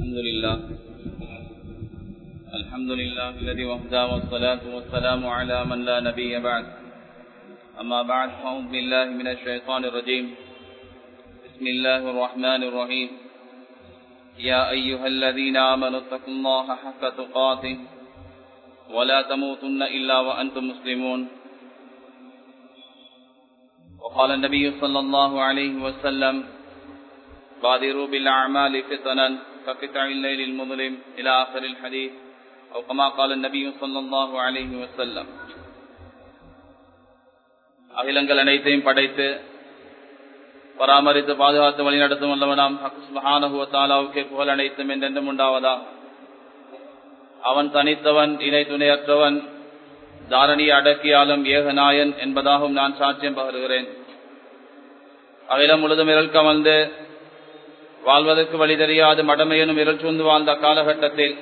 الحمد لله الحمد لله الذي وحده والصلاة والسلام على من لا نبي بعد. أما بعد فأعوذ بالله من الشيطان الرجيم. بسم الله الرحمن الرحيم. يا أيها الذين آمنوا اتقوا الله حق تقاته ولا تموتن إلا وأنتم مسلمون. وقال النبي صلى الله عليه وسلم بادروا بالأعمال فتنا كقطع الليل المظلم إلى آخر الحديث أو كما قال النبي صلى الله عليه وسلم அகிலங்கள் அனைத்தையும் படைத்து பராமரித்து பாதுகாத்து வழிநடத்தும் வல்லவனாம் மகானகுவத்தாலாவுக்கே புகழ் அனைத்தும் என்றென்றும் உண்டாவதா அவன் தனித்தவன் இணை துணையற்றவன் தாரணி அடக்கியாலும் ஏகநாயன் என்பதாகவும் நான் சாட்சியம் பகருகிறேன் அகிலம் முழுதும் இருள் கமழ்ந்து வாழ்வதற்கு வழி தெரியாது. மடமையனும் இரல் சூழ்ந்து வாழ்ந்த காலகட்டத்தில்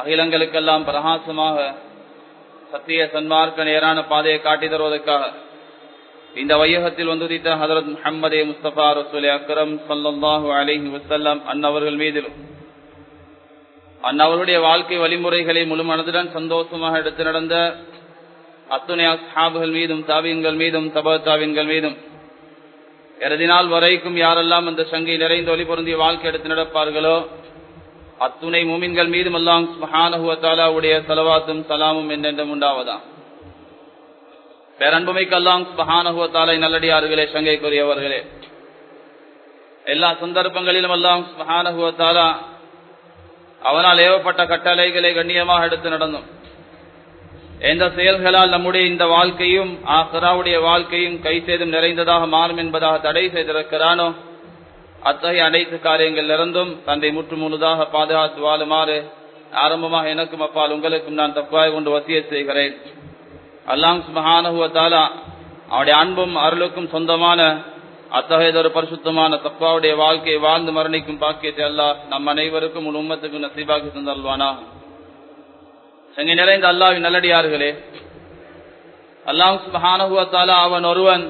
அகிலங்களுக்கெல்லாம் பிரகாசமாக சத்திய சன்மார்க்க நேரான பாதையை காட்டி தருவதற்காக இந்த வையகத்தில் வந்துதித்த ஹதரத் முஹம்மதே முஸ்தபா ரசூலே அக்ரம் சல்லாஹூ அலிஹி வசல்லாம் அன்னவர்கள் மீதிலும் அன்னவருடைய வாழ்க்கை வழிமுறைகளை முழு மனதுடன் சந்தோஷமாக எடுத்து நடந்த அத்துணை அஸ்ஹாபுகள் மீதும் தாவியங்கள் மீதும் தப தாவியங்கள் மீதும் இறுதி நாள் வரைக்கும் யாரெல்லாம் அந்த சங்கை நிறைந்த ஒளி பொருந்திய வாழ்க்கை எடுத்து நடப்பார்களோ அத்துணை மூமின்கள் மீதும் எல்லாம் மகானகுவத்தாலாவுடைய செலவாத்தும் சலாமும் என்னென்றும் உண்டாவதா பேரன்புமைக்கெல்லாம் மகானகுவத்தாலை நல்லடியார்களே சங்கைக்குரியவர்களே. எல்லா சந்தர்ப்பங்களிலும் எல்லாம் மகானகுவத்தாலா அவனால் ஏவப்பட்ட கட்டளைகளை கண்ணியமாக எடுத்து நடந்தோம். எந்த செயல்களால் நம்முடைய இந்த வாழ்க்கையும் ஆசராவுடைய வாழ்க்கையும் கை சேதம் நிறைந்ததாக மாறும் என்பதாக தடை செய்திருக்கிறானோ? அத்தகைய அனைத்து காரியங்கள் இருந்தும் முற்று முழுதாக பாதுகாத்து வாழுமாறு ஆரம்பமாக எனக்கும் அப்பால் உங்களுக்கும் நான் தப்பாக கொண்டு வசிய செய்கிறேன். அல்லாம் மகானுவத்தாலா அவருடைய அன்பும் அருளுக்கும் சொந்தமான அத்தகையதொரு பரிசுத்தமான தப்பாவுடைய வாழ்க்கையை வாழ்ந்து மரணிக்கும் பாக்கியத்தை அல்லா நம் அனைவருக்கும் உன் உம்மத்துக்கும் நசீபாக்கி தந்தல்வானா எங்க நிறைந்த அல்லாவின் நல்லடியார்களே. அல்லாம் மகானகுவத்தாலா அவன் ஒருவன்.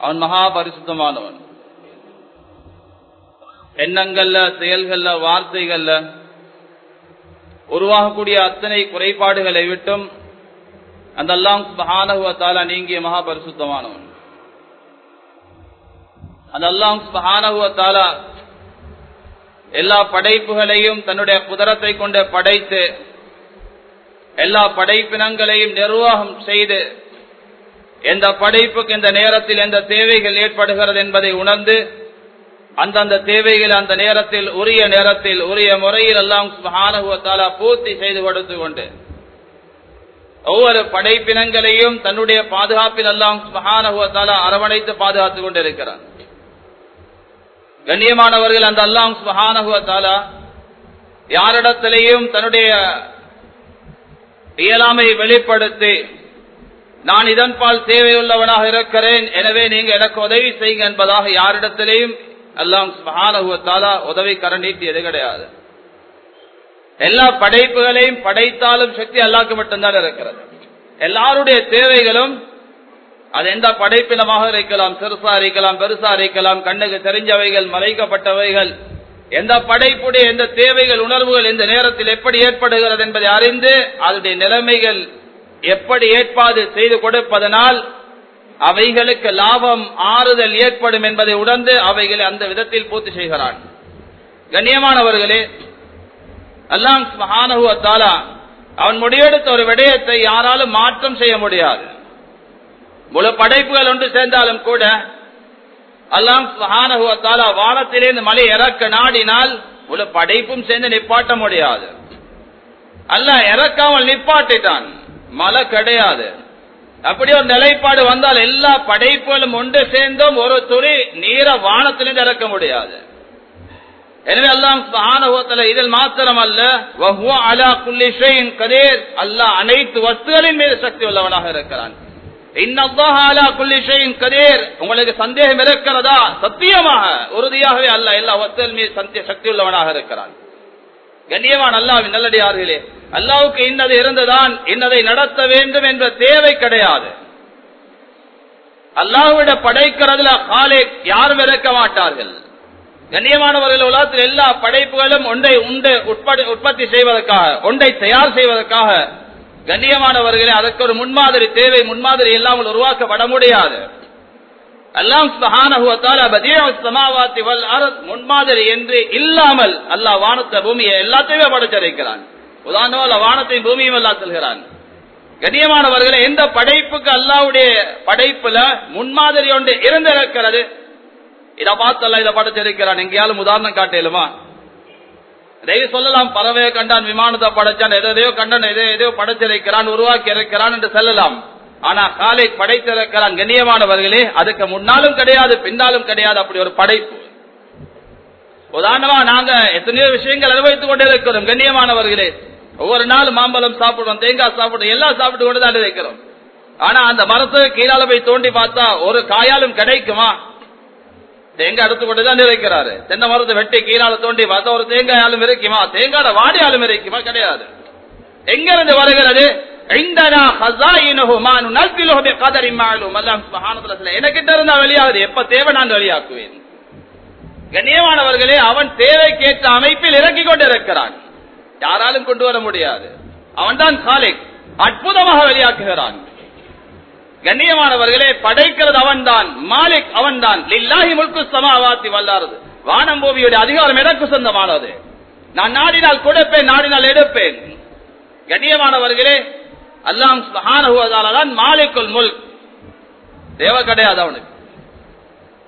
அவன் மகா பரிசுத்தமானவன் எண்ணங்கள்ல செயல்கள்ல வார்த்தைகள்ல உருவாகக்கூடிய அத்தனை குறைபாடுகளை விட்டும் அந்த அல்லாம் மகானகுவத்தாலா நீங்கிய மகா பரிசுத்தமானவன் அந்த அல்லாம் மகானகுவத்தாலா எல்லா படைப்புகளையும் தன்னுடைய குதிரத்தை கொண்டு படைத்து எல்லா படைப்பினங்களையும் நிர்வாகம் செய்து எந்த படைப்புக்கு இந்த நேரத்தில் எந்த தேவைகள் ஏற்படுகிறது என்பதை உணர்ந்து அந்தந்த தேவைகள் அந்த நேரத்தில் உரிய நேரத்தில் உரிய முறையில் எல்லாம் மகானகுவத்தாலா பூர்த்தி செய்து கொடுத்து கொண்டு ஒவ்வொரு படைப்பினங்களையும் தன்னுடைய பாதுகாப்பில் எல்லாம் மகானகுவத்தாலா அரவணைத்து பாதுகாத்துக் கொண்டிருக்கிறார் கண்ணியமானவர்கள் அந்த அல்லாம் மகானகுவத்தாலா யாரிடத்திலேயும் தன்னுடைய இயலாமை வெளிப்படுத்தி நான் இதன்பால் தேவையுள்ளவனாக இருக்கிறேன் எனவே நீங்க எனக்கு உதவி செய்யுங்க என்பதாக யாரிடத்திலேயும் எல்லாம் மகானகுவத்தாலா உதவி கர நீட்டியது கிடையாது. எல்லா படைப்புகளையும் படைத்தாலும் சக்தி அல்லாக்கு மட்டும்தான் இருக்கிறது. எல்லாருடைய தேவைகளும் அது எந்த படைப்பினமாக இருக்கலாம் சிறுசா இருக்கலாம் பெருசா இருக்கலாம் கண்ணுக்கு தெரிஞ்சவைகள் மறைக்கப்பட்டவைகள் எந்த படைப்புடைய எந்த தேவைகள் உணர்வுகள் இந்த நேரத்தில் எப்படி ஏற்படுகிறது என்பதை அறிந்து அதனுடைய நிலைமைகள் எப்படி ஏற்பாடு செய்து கொடுப்பதனால் அவைகளுக்கு லாபம் ஆறுதல் ஏற்படும் என்பதை உணர்ந்து அவைகளை அந்த விதத்தில் பூர்த்தி செய்கிறான். கண்ணியமானவர்களே அல்லாம் மகானகுவத்தாலா அவன் முடிவெடுத்த ஒரு விடயத்தை யாராலும் மாற்றம் செய்ய முடியாது. முழு படைப்புகள் ஒன்று சேர்ந்தாலும் கூட அல்லாம் மகானகுவத்தாலா வானத்திலிருந்து மலை இறக்க நாடினால் முழு படைப்பும் சேர்ந்து நிப்பாட்ட முடியாது. அல்ல இறக்காமல் நிப்பாட்டிட்டான். மலை கிடையாது. அப்படி ஒரு நிலைப்பாடு வந்தால் எல்லா படைப்புகளும் ஒன்று சேர்ந்தும் ஒரு துளி நீர வானத்திலிருந்து இறக்க முடியாது. எனவே அல்லாம் ஆனவத்தில் இதில் மாத்திரம் அல்ல அலா குல்லிஷையின் கதேர். அல்லாஹ் அனைத்து வஸ்துகளின் மீது சக்தி உள்ளவனாக இருக்கிறான். உங்களுக்கு சந்தேகம் இருக்கிறதா? சத்தியமாக. உறுதியாகவே அல்ல எல்லா வஸ்துகள் மீது சத்திய சக்தி உள்ளவனாக இருக்கிறான். கண்ணியவான் அல்லாவின் நல்லடியார்களே அல்லாவுக்கு இன்னது இருந்துதான் இன்னதை நடத்த வேண்டும் என்ற தேவை கிடையாது. அல்லாவிட படைக்கிறதுல காலே யாரும் இறக்க மாட்டார்கள். கண்ணியமானவர்கள் உலகத்தில் எல்லா படைப்புகளும் ஒன்றை உண்டு உற்பத்தி செய்வதற்காக ஒன்றை தயார் செய்வதற்காக கண்ணியமானவர்களே அதற்கு ஒரு முன்மாதிரி தேவை முன்மாதிரி இல்லாமல் உருவாக்கப்பட முடியாது அல்லாம் முன்மாதிரி என்று இல்லாமல் அல்லாஹ் வானத்தை பூமியை எல்லாத்தையுமே படைச்சிருக்கிறான் உதாரணம் வானத்தையும் பூமியும் எல்லாம் செல்கிறான். கண்ணியமானவர்களே எந்த படைப்புக்கு அல்லாவுடைய படைப்புல முன்மாதிரி ஒன்று இருந்திருக்கிறது? இதை பார்த்தல்ல இதை படைச்சிருக்கிறான் எங்கேயாலும் உதாரணம் காட்டலுமா? தயவு சொல்லலாம் பறவையை கண்டான் விமானத்தை படைச்சான் எதையோ கண்டான் எதோ எதையோ படைச்சிருக்கிறான் உருவாக்கி இருக்கிறான் என்று சொல்லலாம். ஆனா காலை படைத்திருக்கிறான் கண்ணியமானவர்களே அதுக்கு முன்னாலும் கிடையாது பின்னாலும் கிடையாது அப்படி ஒரு படைப்பு. உதாரணமா நாங்க எத்தனையோ விஷயங்கள் அனுபவித்துக் கொண்டே இருக்கிறோம் கண்ணியமானவர்களே. ஒவ்வொரு நாளும் மாம்பழம் சாப்பிடுறோம் தேங்காய் சாப்பிடுவோம் எல்லாம் சாப்பிட்டு கொண்டு தான் இருக்கிறோம். ஆனா அந்த மரத்துக்கு கீழால போய் தோண்டி பார்த்தா ஒரு காயாலும் கிடைக்குமா? தேங்காய் அடுத்து கொண்டுதான் நிறைக்கிறாரு. தென்னை மரத்தை வெட்டி கீழால தோண்டி பார்த்தா ஒரு தேங்காயாலும் இறைக்குமா? தேங்காட வாடியாலும் இறைக்குமா? கிடையாது. எங்க இருந்து வருகிறது எனக்கிட்ட இருந்தா வெளியாகுது. எப்ப தேவை நான் வெளியாக்குவேன்? கண்ணியமானவர்களே அவன் தேவை கேட்ட அமைப்பில் இறக்கி கொண்டு இருக்கிறான் யாராலும் கொண்டு வர முடியாது. அவன் தான் அற்புதமாக வெளியாக்குகிறான். கண்ணியமானவர்களே படைக்கிறது அவன்தான். மாலிக் அவன்தான். லில்லாஹி முல்கு சமாவாத்தி வல்லாரது. வானம் பூமியுடைய அதிகாரம் எனக்கு சொந்தமானது? நான் நாடினால் கொடுப்பேன் நாடினால் எடுப்பேன். கண்ணியமானவர்களே அல்லாம் தான் மாலிக்குள் முல் தேவை கிடையாது அவனுக்கு.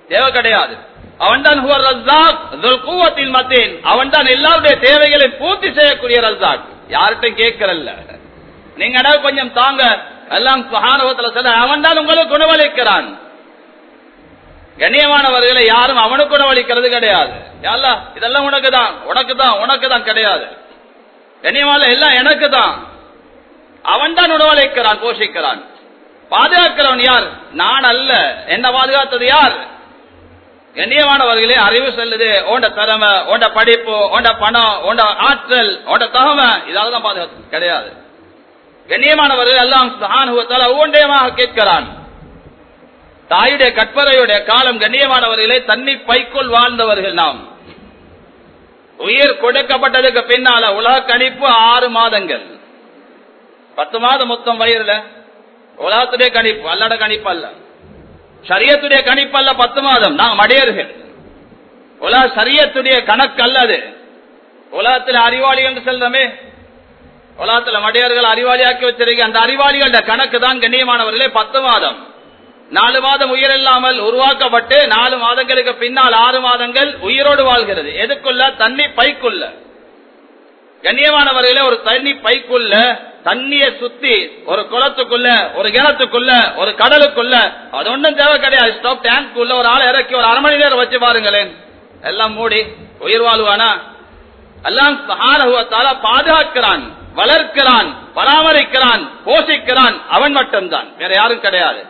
தேவை கிடையாது. அவன்தான் ஹுவர் ரஸ்ஸாக் கூவத்தின் குவத்தின் மத்தேன். அவன்தான் எல்லாருடைய தேவைகளை பூர்த்தி செய்யக்கூடிய ரஸ்தாக் யார்கிட்டையும் கேட்கறல்ல. நீங்க கொஞ்சம் தாங்க. எல்லாம் சுஹானவத்துல சொல்ல அவன் தான் உங்களுக்கு குணவளிக்கிறான் கண்ணியமானவர்களை யாரும் அவனுக்கு குணவளிக்கிறது கிடையாது. யாரா இதெல்லாம் உனக்கு தான் உனக்கு தான் உனக்கு தான் கிடையாது. கண்ணியமான எல்லாம் எனக்கு தான் அவன் தான் உணவளிக்கிறான் போஷிக்கிறான். பாதுகாக்கிறவன் யார்? நான் அல்ல. என்ன பாதுகாத்தது யார்? கண்ணியமானவர்களே அறிவு செல்லுது. ஓண்ட திறமை ஓண்ட படிப்பு ஓண்ட பணம் ஓண்ட ஆற்றல் ஓண்ட தகமை இதால தான் பாதுகாத்து கிடையாது. கண்ணியமானவர்கள் எல்லாம் சஹானுவத்தால் ஒவ்வொன்றையமாக கேட்கிறான். தாயுடைய கற்பரையுடைய காலம் கண்ணியமானவர்களே தண்ணி பைக்குள் வாழ்ந்தவர்கள் நாம். உயிர் கொடுக்கப்பட்டதுக்கு பின்னால உலக கணிப்பு ஆறு மாதங்கள். பத்து மாதம் மொத்தம் வயிறுல. உலகத்துடைய கணிப்பு அல்லட கணிப்பு அல்ல சரியத்துடைய கணிப்பு அல்ல பத்து மாதம். நாம் மடையர்கள் உலக சரியத்துடைய கணக்கு அல்லது உலகத்தில் அறிவாளிகள் என்று செல்றமே. உலகத்துல மடையர்கள் அறிவாளியாக்கி வச்சிருக்க அந்த அறிவாளிகளோட கணக்கு தான் கண்ணியமானவர்களே பத்து மாதம். நாலு மாதம் உயிர் இல்லாமல் உருவாக்கப்பட்டு நாலு மாதங்களுக்கு பின்னால் ஆறு மாதங்கள் உயிரோடு வாழ்கிறது. எதுக்குள்ள? தண்ணி பைக்குள்ள. கண்ணியமானவர்களே ஒரு தண்ணி பைக்குள்ள தண்ணிய சுத்தி ஒரு குளத்துக்குள்ள ஒரு கிணத்துக்குள்ள ஒரு கடலுக்குள்ள அது ஒன்றும் தேவை கிடையாது. ஸ்டோப் டேங்க் உள்ள ஒரு ஆளை இறக்கி ஒரு அரை மணி நேரம் வச்சு பாருங்களேன். எல்லாம் மூடி உயிர் வாழ்வானா? எல்லாம் பாதுகாக்கிறான். வளர்க்கிறான் பராமரிக்கிறான் போஷிக்கிறான் அவன் மட்டும்தான். வேற யாரும் கிடையாது.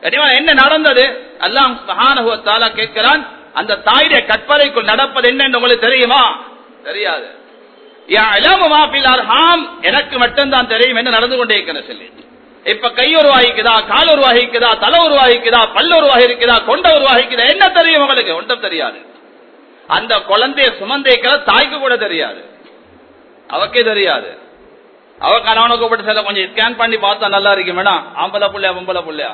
என்ன நடந்தது? எல்லாம் சஹானகுவத்தால கேட்கிறான் அந்த தாயுடைய கற்பனைக்குள் நடப்பது என்ன உங்களுக்கு தெரியுமா? தெரியாது. எனக்கு மட்டும்தான் தெரியும் என்ன நடந்து கொண்டே இருக்கிற சொல்லி. இப்ப கை உருவாகிக்குதா கால் உருவாகிக்குதா தலை உருவாகிக்குதா பல்லு உருவாகிக்குதா கொண்ட உருவாகிக்குதா என்ன தெரியும் உங்களுக்கு? ஒன்றும் தெரியாது. அந்த குழந்தைய சுமந்தேக்கிற தாய்க்கு கூட தெரியாது. அவக்கே தெரியாது. அவ கணவனை கூப்பிட்டு சில கொஞ்சம் ஸ்கேன் பண்ணி பார்த்தா நல்லா இருக்கு மேடம். ஆம்பளை புள்ளையா பொம்பளை புள்ளையா?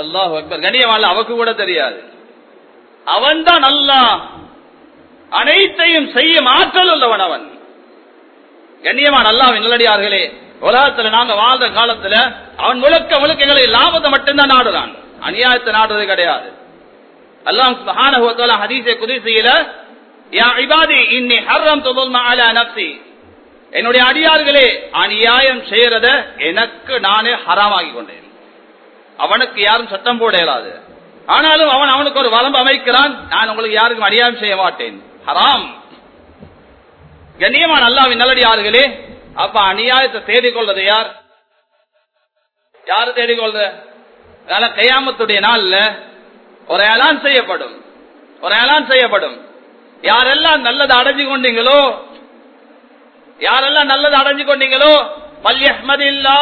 அல்லாஹ் அக்பர். கண்ணியமான அவக்கு கூட தெரியாது. அவன் தான் நல்லா அனைத்தையும் செய்யும் ஆற்றல் உள்ளவன் அவன். கண்ணியமான் அல்லாவின் நல்லடியார்களே உலகத்துல நாங்க வாழ்ந்த காலத்துல அவன் முழுக்க முழுக்க எங்களை லாபத்தை மட்டும்தான் நாடுறான். அநியாயத்தை நாடுறது கிடையாது. அல்லாம் சுபஹானஹு ஹதீஸை குதிசையில யா இபாதி இன்னி ஹர்ரம் துல்மா அலா நப்சி என்னுடைய அடியார்களே அநியாயம் செய்யறத எனக்கு நானே ஹராமாகி கொண்டேன். அவனுக்கு யாரும் சட்டம் போட இயலாது. ஆனாலும் அவன் அவனுக்கு ஒரு வரம்பு அமைக்கிறான். நான் உங்களுக்கு யாருக்கும் அநியாயம் செய்ய மாட்டேன். ஹராம். கண்ணியமான அல்லாவின் நல்லடியார்களே அப்ப அநியாயத்தை தேடிக்கொள்றது யார்? யாரு தேடிக்கொள்ற கையாமத்துடைய நாள்ல ஒரு ஏலான் செய்யப்படும். ஒரு ஏலான் செய்யப்படும். யாரெல்லாம் நல்லதை அடைஞ்சு கொண்டீங்களோ யாரெல்லாம் நல்லது அடைஞ்சு கொண்டீங்களோ பல்யஹ்மதில்லா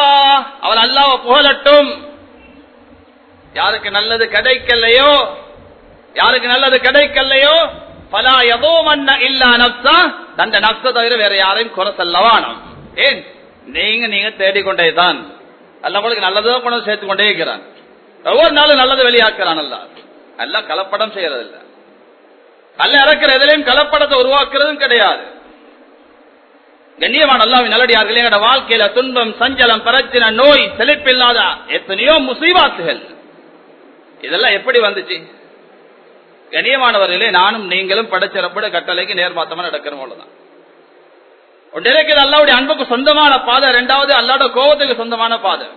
அவர் அல்லாவ புகழட்டும். யாருக்கு நல்லது கிடைக்கலையோ யாருக்கு நல்லது கிடைக்கலையோ பலா எதோ மன்ன இல்லா நப்சா தந்த நப்ச தவிர வேற யாரையும் குறை சொல்லவானம் ஏன்? நீங்க நீங்க தேடிக்கொண்டே தான். அல்ல உங்களுக்கு நல்லதோ கொண்டு சேர்த்து கொண்டே இருக்கிறான். ஒவ்வொரு நாளும் நல்லது வெளியாக்குறான் அல்ல நல்லா கலப்படம் செய்யறதில்ல. அல்ல இறக்குற எதிலையும் கலப்படத்தை உருவாக்குறதும் கிடையாது. கண்ணியமான அல்லாவின் நல்லடியார்கள் எங்களோட வாழ்க்கையில துன்பம் சஞ்சலம் பிரச்சனை நோய் செழிப்பில்லாத எத்தனையோ முசீபாத்துகள். இதெல்லாம் எப்படி வந்துச்சு? கண்ணியமானவர்களே நானும் நீங்களும் படைச்சிறப்பட கட்டளைக்கு நேர்மாத்தமா நடக்கிற அவ்வளவுதான். ஒன்றிருக்கிறது அல்லாவுடைய அன்புக்கு சொந்தமான பாதை ரெண்டாவது அல்லாட கோபத்துக்கு சொந்தமான பாதை.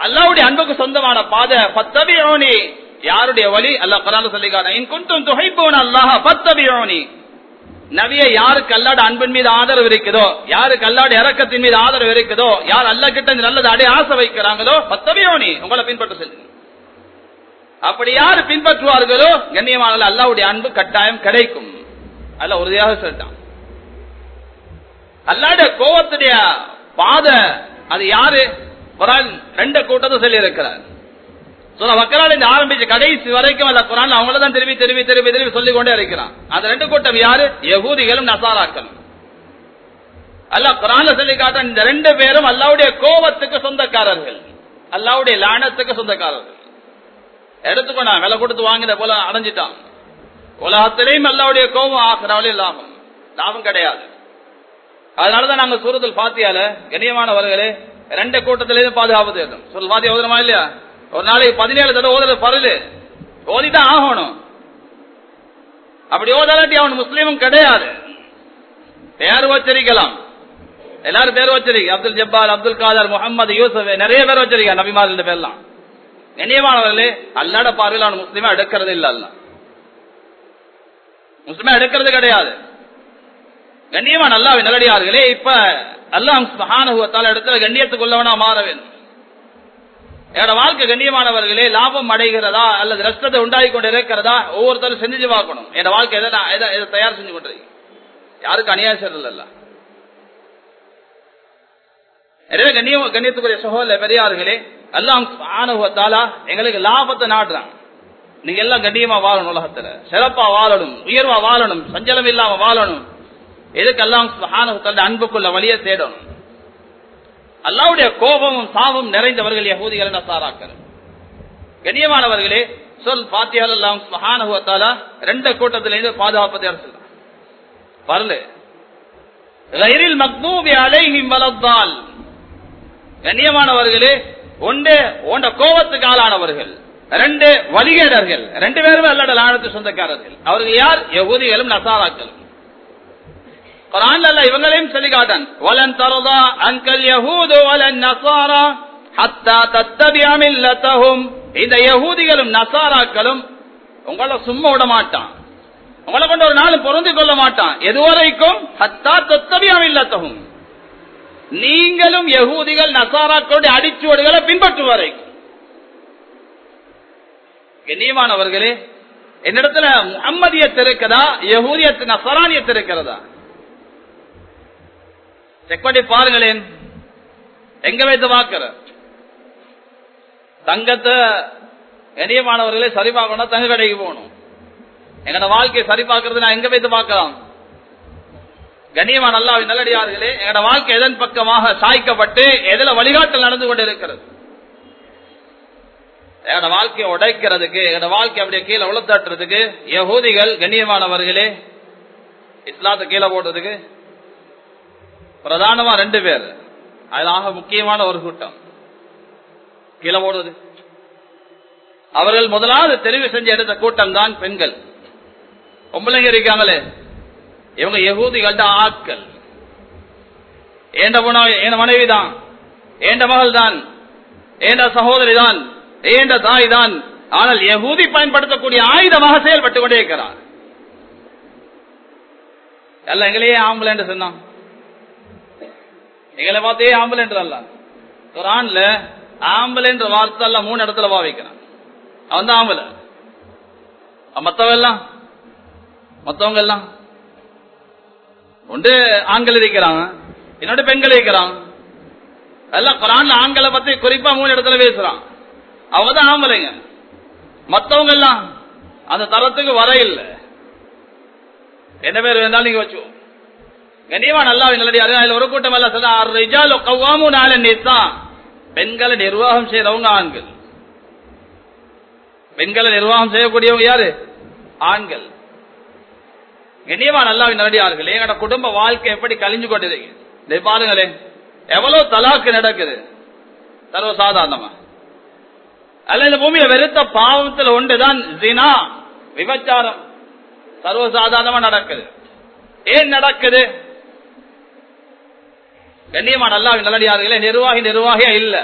அல்லாவுடைய அன்புக்கு சொந்தமான பாதை பத்தபியோனி. யாருடைய வழி? அல்லா குரான் சொல்லிக்கான இன் குந்தும் துகைப்போன அல்லாஹ் பத்தபியோனி. நவிய யாருக்கு அல்லாட அன்பின் மீது ஆதரவு இருக்குதோ யாருக்கு அல்லாட இறக்கத்தின் மீது ஆதரவு இருக்குதோ யார் அல்ல கிட்ட நல்லது அடைய ஆசை வைக்கிறாங்களோ பத்தபியோனி உங்களை பின்பற்ற செல்லுங்க அப்படி யாரு பின்பற்றுவார்களோ கண்ணியமான அல்லாவுடைய அன்பு கட்டாயம் கிடைக்கும். அல்ல உறுதியாக சொல்லிட்டான். அல்லாட கோவத்துடைய பாத அது யாரு? ரெண்டு கூட்டத்தை சொல்லி இருக்கிறார் சொல்ல மக்களால் இந்த ஆரம்பிச்ச கடைசி வரைக்கும் அல்ல குரான் அவங்கள தான் திரும்பி திரும்பி திரும்பி திரும்பி சொல்லிக் கொண்டே இருக்கிறான். அந்த ரெண்டு கூட்டம் யாரு? யகூதிகளும் நசாராக்கள். அல்ல குரான்ல சொல்லி காட்ட இந்த ரெண்டு பேரும் அல்லாவுடைய கோபத்துக்கு சொந்தக்காரர்கள். அல்லாவுடைய லானத்துக்கு சொந்தக்காரர்கள். எடுத்துக்கொண்டா விலை கொடுத்து வாங்கின போல அடைஞ்சிட்டான். உலகத்திலையும் அல்லாவுடைய கோபம் ஆகிறாவில் லாபம் லாபம் கிடையாது. அதனாலதான் நாங்க சூரத்தில் பாத்தியால கண்ணியமானவர்களே ரெண்டு கூட்டத்திலேயும் பாதுகாப்பு தேடும் சொல் பாத்தியா இல்லையா? ஒரு நாளைக்கு பதினேழு தடவை ஓதுறது பருது. ஓதிதான் ஆகணும். அப்படி ஓதாலாட்டி அவன் முஸ்லீமும் கிடையாது. பேர் வச்சிருக்கலாம் எல்லாரும் பேர் வச்சிருக்க அப்துல் ஜப்பார் அப்துல் காதர் முகமது யூசப் நிறைய பேர் வச்சிருக்கா நபிமார்கள் பேர்லாம். கண்ணியமானவர்களே அல்லாட பார்வையில் அவன் முஸ்லீமா எடுக்கிறது இல்ல அல்ல முஸ்லிமா எடுக்கிறது கிடையாது. கண்ணியமா நல்லா நல்லடியார்களே இப்ப அல்லாம் மகானுவத்தால் இடத்துல கண்ணியத்துக்குள்ளவனா மாற வேண்டும். என்னோட வாழ்க்கை கண்ணியமானவர்களே லாபம் அடைகிறதா அல்லது ரஷ்டத்தை உண்டாகி கொண்டு இருக்கிறதா ஒவ்வொருத்தரும் செஞ்சு பார்க்கணும். என்னோட வாழ்க்கை எதை நான் எதை எதை தயார் செஞ்சு கொண்டிருக்கேன் யாருக்கும் அநியாயம் செய்யறதில்ல எனவே கண்ணியம் கண்ணியத்துக்குரிய சகோதர பெரியார்களே எல்லாம் ஆணுகத்தாலா எங்களுக்கு லாபத்தை நாடுறான். நீங்க எல்லாம் கண்ணியமா வாழணும் உலகத்துல. சிறப்பா வாழணும் உயர்வா வாழணும் சஞ்சலம் இல்லாம வாழணும் எதுக்கெல்லாம் ஆணுவத்தால அன்புக்குள்ள வழியை தேடணும்? அல்லாவுடைய கோபமும் சாபம் நிறைந்தவர்கள் யகூதிகள் நசாராக்கள். கண்ணியமானவர்களே சொல் பாத்தியால் எல்லாம் மகானுவத்தாலா ரெண்டு கூட்டத்திலிருந்து பாதுகாப்பதை அரசு வரல ரயிலில் மக்னூபி அலைஹிம் வளர்ந்தால் கண்ணியமானவர்களே ஒன்று உண்ட கோபத்துக்கு ஆளானவர்கள் ரெண்டு வழிகேடர்கள் ரெண்டு பேருமே அல்லட லானத்து சொந்தக்காரர்கள். அவர்கள் யார்? யகுதிகளும் நசாராக்களும். குரான் அல்ல இவங்களையும் சொல்லி காட்டான் வலன் தரதா அங்கல் யஹூது வலன் நசாரா ஹத்தா தத்தபியா இந்த யகூதிகளும் நசாராக்களும் உங்களை சும்மா விட மாட்டான். உங்களை கொண்டு ஒரு நாள் பொருந்தி கொள்ள மாட்டான். எதுவரைக்கும் ஹத்தா தத்தபியா நீங்களும் யகூதிகள் நசாராக்களுடைய அடிச்சுவடுகளை பின்பற்றும் வரைக்கும். கண்ணியமானவர்களே என்னிடத்துல முகம்மதியத்து இருக்கிறதா யகூதியத்து நசரானியத்து இருக்கிறதா? செக் பண்ணி பாருங்களேன். எங்க வைத்து வாக்குற தங்கத்தை கணியமானவர்களே சரி பார்க்கணும் தங்க கடைக்கு போகணும். எங்கட வாழ்க்கையை சரி பார்க்கறது நான் எங்க வைத்து பார்க்கலாம்? கண்ணியமான அல்லாவின் நல்லடியார்களே எங்கட வாழ்க்கை எதன் பக்கமாக சாய்க்கப்பட்டு எதுல வழிகாட்டல் நடந்து கொண்டு இருக்கிறது எங்கட வாழ்க்கையை உடைக்கிறதுக்கு எங்கட வாழ்க்கை அப்படியே கீழே உளத்தாட்டுறதுக்கு யகூதிகள் கண்ணியமானவர்களே இஸ்லாத்தை கீழே போடுறதுக்கு பிரதானமா ரெண்டு பேர். அதனாக முக்கியமான ஒரு கூட்டம். கீழே போடுவது அவர்கள் முதலாவது தெரிவு செஞ்சு எடுத்த கூட்டம் தான் பெண்கள். பொம்பளைங்க இருக்காங்களே. இவங்க யகூதிகள்ட ஆட்கள். ஏண்ட என் மனைவி தான் ஏண்ட மகள் தான் ஏண்ட சகோதரி தான் ஏண்ட தாய் தான் ஆனால் யகூதி பயன்படுத்தக்கூடிய ஆயுதமாக செயல்பட்டு கொண்டே இருக்கிறார். எல்லாம் எங்களையே ஆம்பளை என்று சொன்னான். எங்களை பார்த்தே ஆம்பளை என்று குரான்ல ஆம்பளை என்ற வார்த்தை எல்லாம் மூணு இடத்துல வா வைக்கிறான். அவன் தான் ஆம்பளை மத்தவெல்லாம் மத்தவங்க எல்லாம் ஒன்று ஆண்கள் இருக்கிறாங்க என்னோட பெண்கள் இருக்கிறான் எல்லாம் குரான்ல ஆண்களை பத்தி குறிப்பா மூணு இடத்துல பேசுறான். அவங்க தான் ஆம்பளைங்க. மத்தவங்க எல்லாம் அந்த தரத்துக்கு வர இல்லை. என்ன பேர் வேணாலும் நீங்க வச்சுவோம் கண்ணியமா நல்லா நல்லடியா அதுல ஒரு கூட்டம் அல்ல சொல்ல ரிஜாலு கவ்வாமு நாலு நிசா பெண்களை நிர்வாகம் செய்யறவங்க ஆண்கள். பெண்களை நிர்வாகம் செய்யக்கூடியவங்க யாரு? ஆண்கள். கண்ணியமா நல்லா நல்லடியார்கள் எங்கட குடும்ப வாழ்க்கை எப்படி கழிஞ்சு கொண்டிருக்கு இதை பாருங்களேன். எவ்வளவு தலாக்கு நடக்குது? சர்வசாதாரணமா அல்ல இந்த பூமியை வெறுத்த பாவத்துல ஒன்றுதான் ஜினா விபச்சாரம். சர்வசாதாரணமா நடக்குது. ஏன் நடக்குது? கண்ணியமா நல்லா நல்லடியார்களே நிர்வாகி நிர்வாகியா இல்ல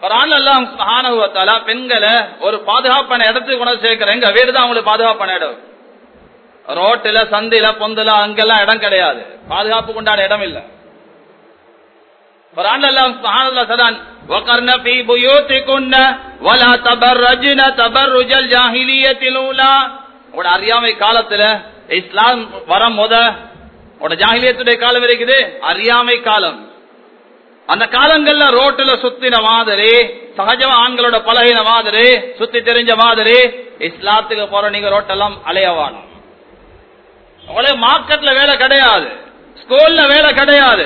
குரான் எல்லாம் மகானவத்தால பெண்களை ஒரு பாதுகாப்பான இடத்துக்கு கொண்டு சேர்க்கிறேன் எங்க வீடு தான் அவங்களுக்கு பாதுகாப்பான இடம் ரோட்டுல சந்தையில பொந்துல அங்கெல்லாம் இடம் கிடையாது பாதுகாப்பு கொண்டாட இடம் இல்ல குரான் எல்லாம் மகானல்லா சதான் وقرن في بيوتكن ولا تبرجن تبرج الجاهليه الاولى உட அறியாமை காலத்துல இஸ்லாம் வரம் முத உட ஜாகிலியத்துடைய காலம் இருக்குது அறியாமை காலம். அந்த காலங்கள்ல ரோட்டுல சுத்தின மாதிரி சகஜமா ஆண்களோட பழகின மாதிரி சுத்தி தெரிஞ்ச மாதிரி இஸ்லாத்துக்கு போற நீங்க ரோட்டெல்லாம் அலையவானும் உங்களுக்கு மார்க்கெட்ல வேலை கிடையாது. ஸ்கூல்ல வேலை கிடையாது.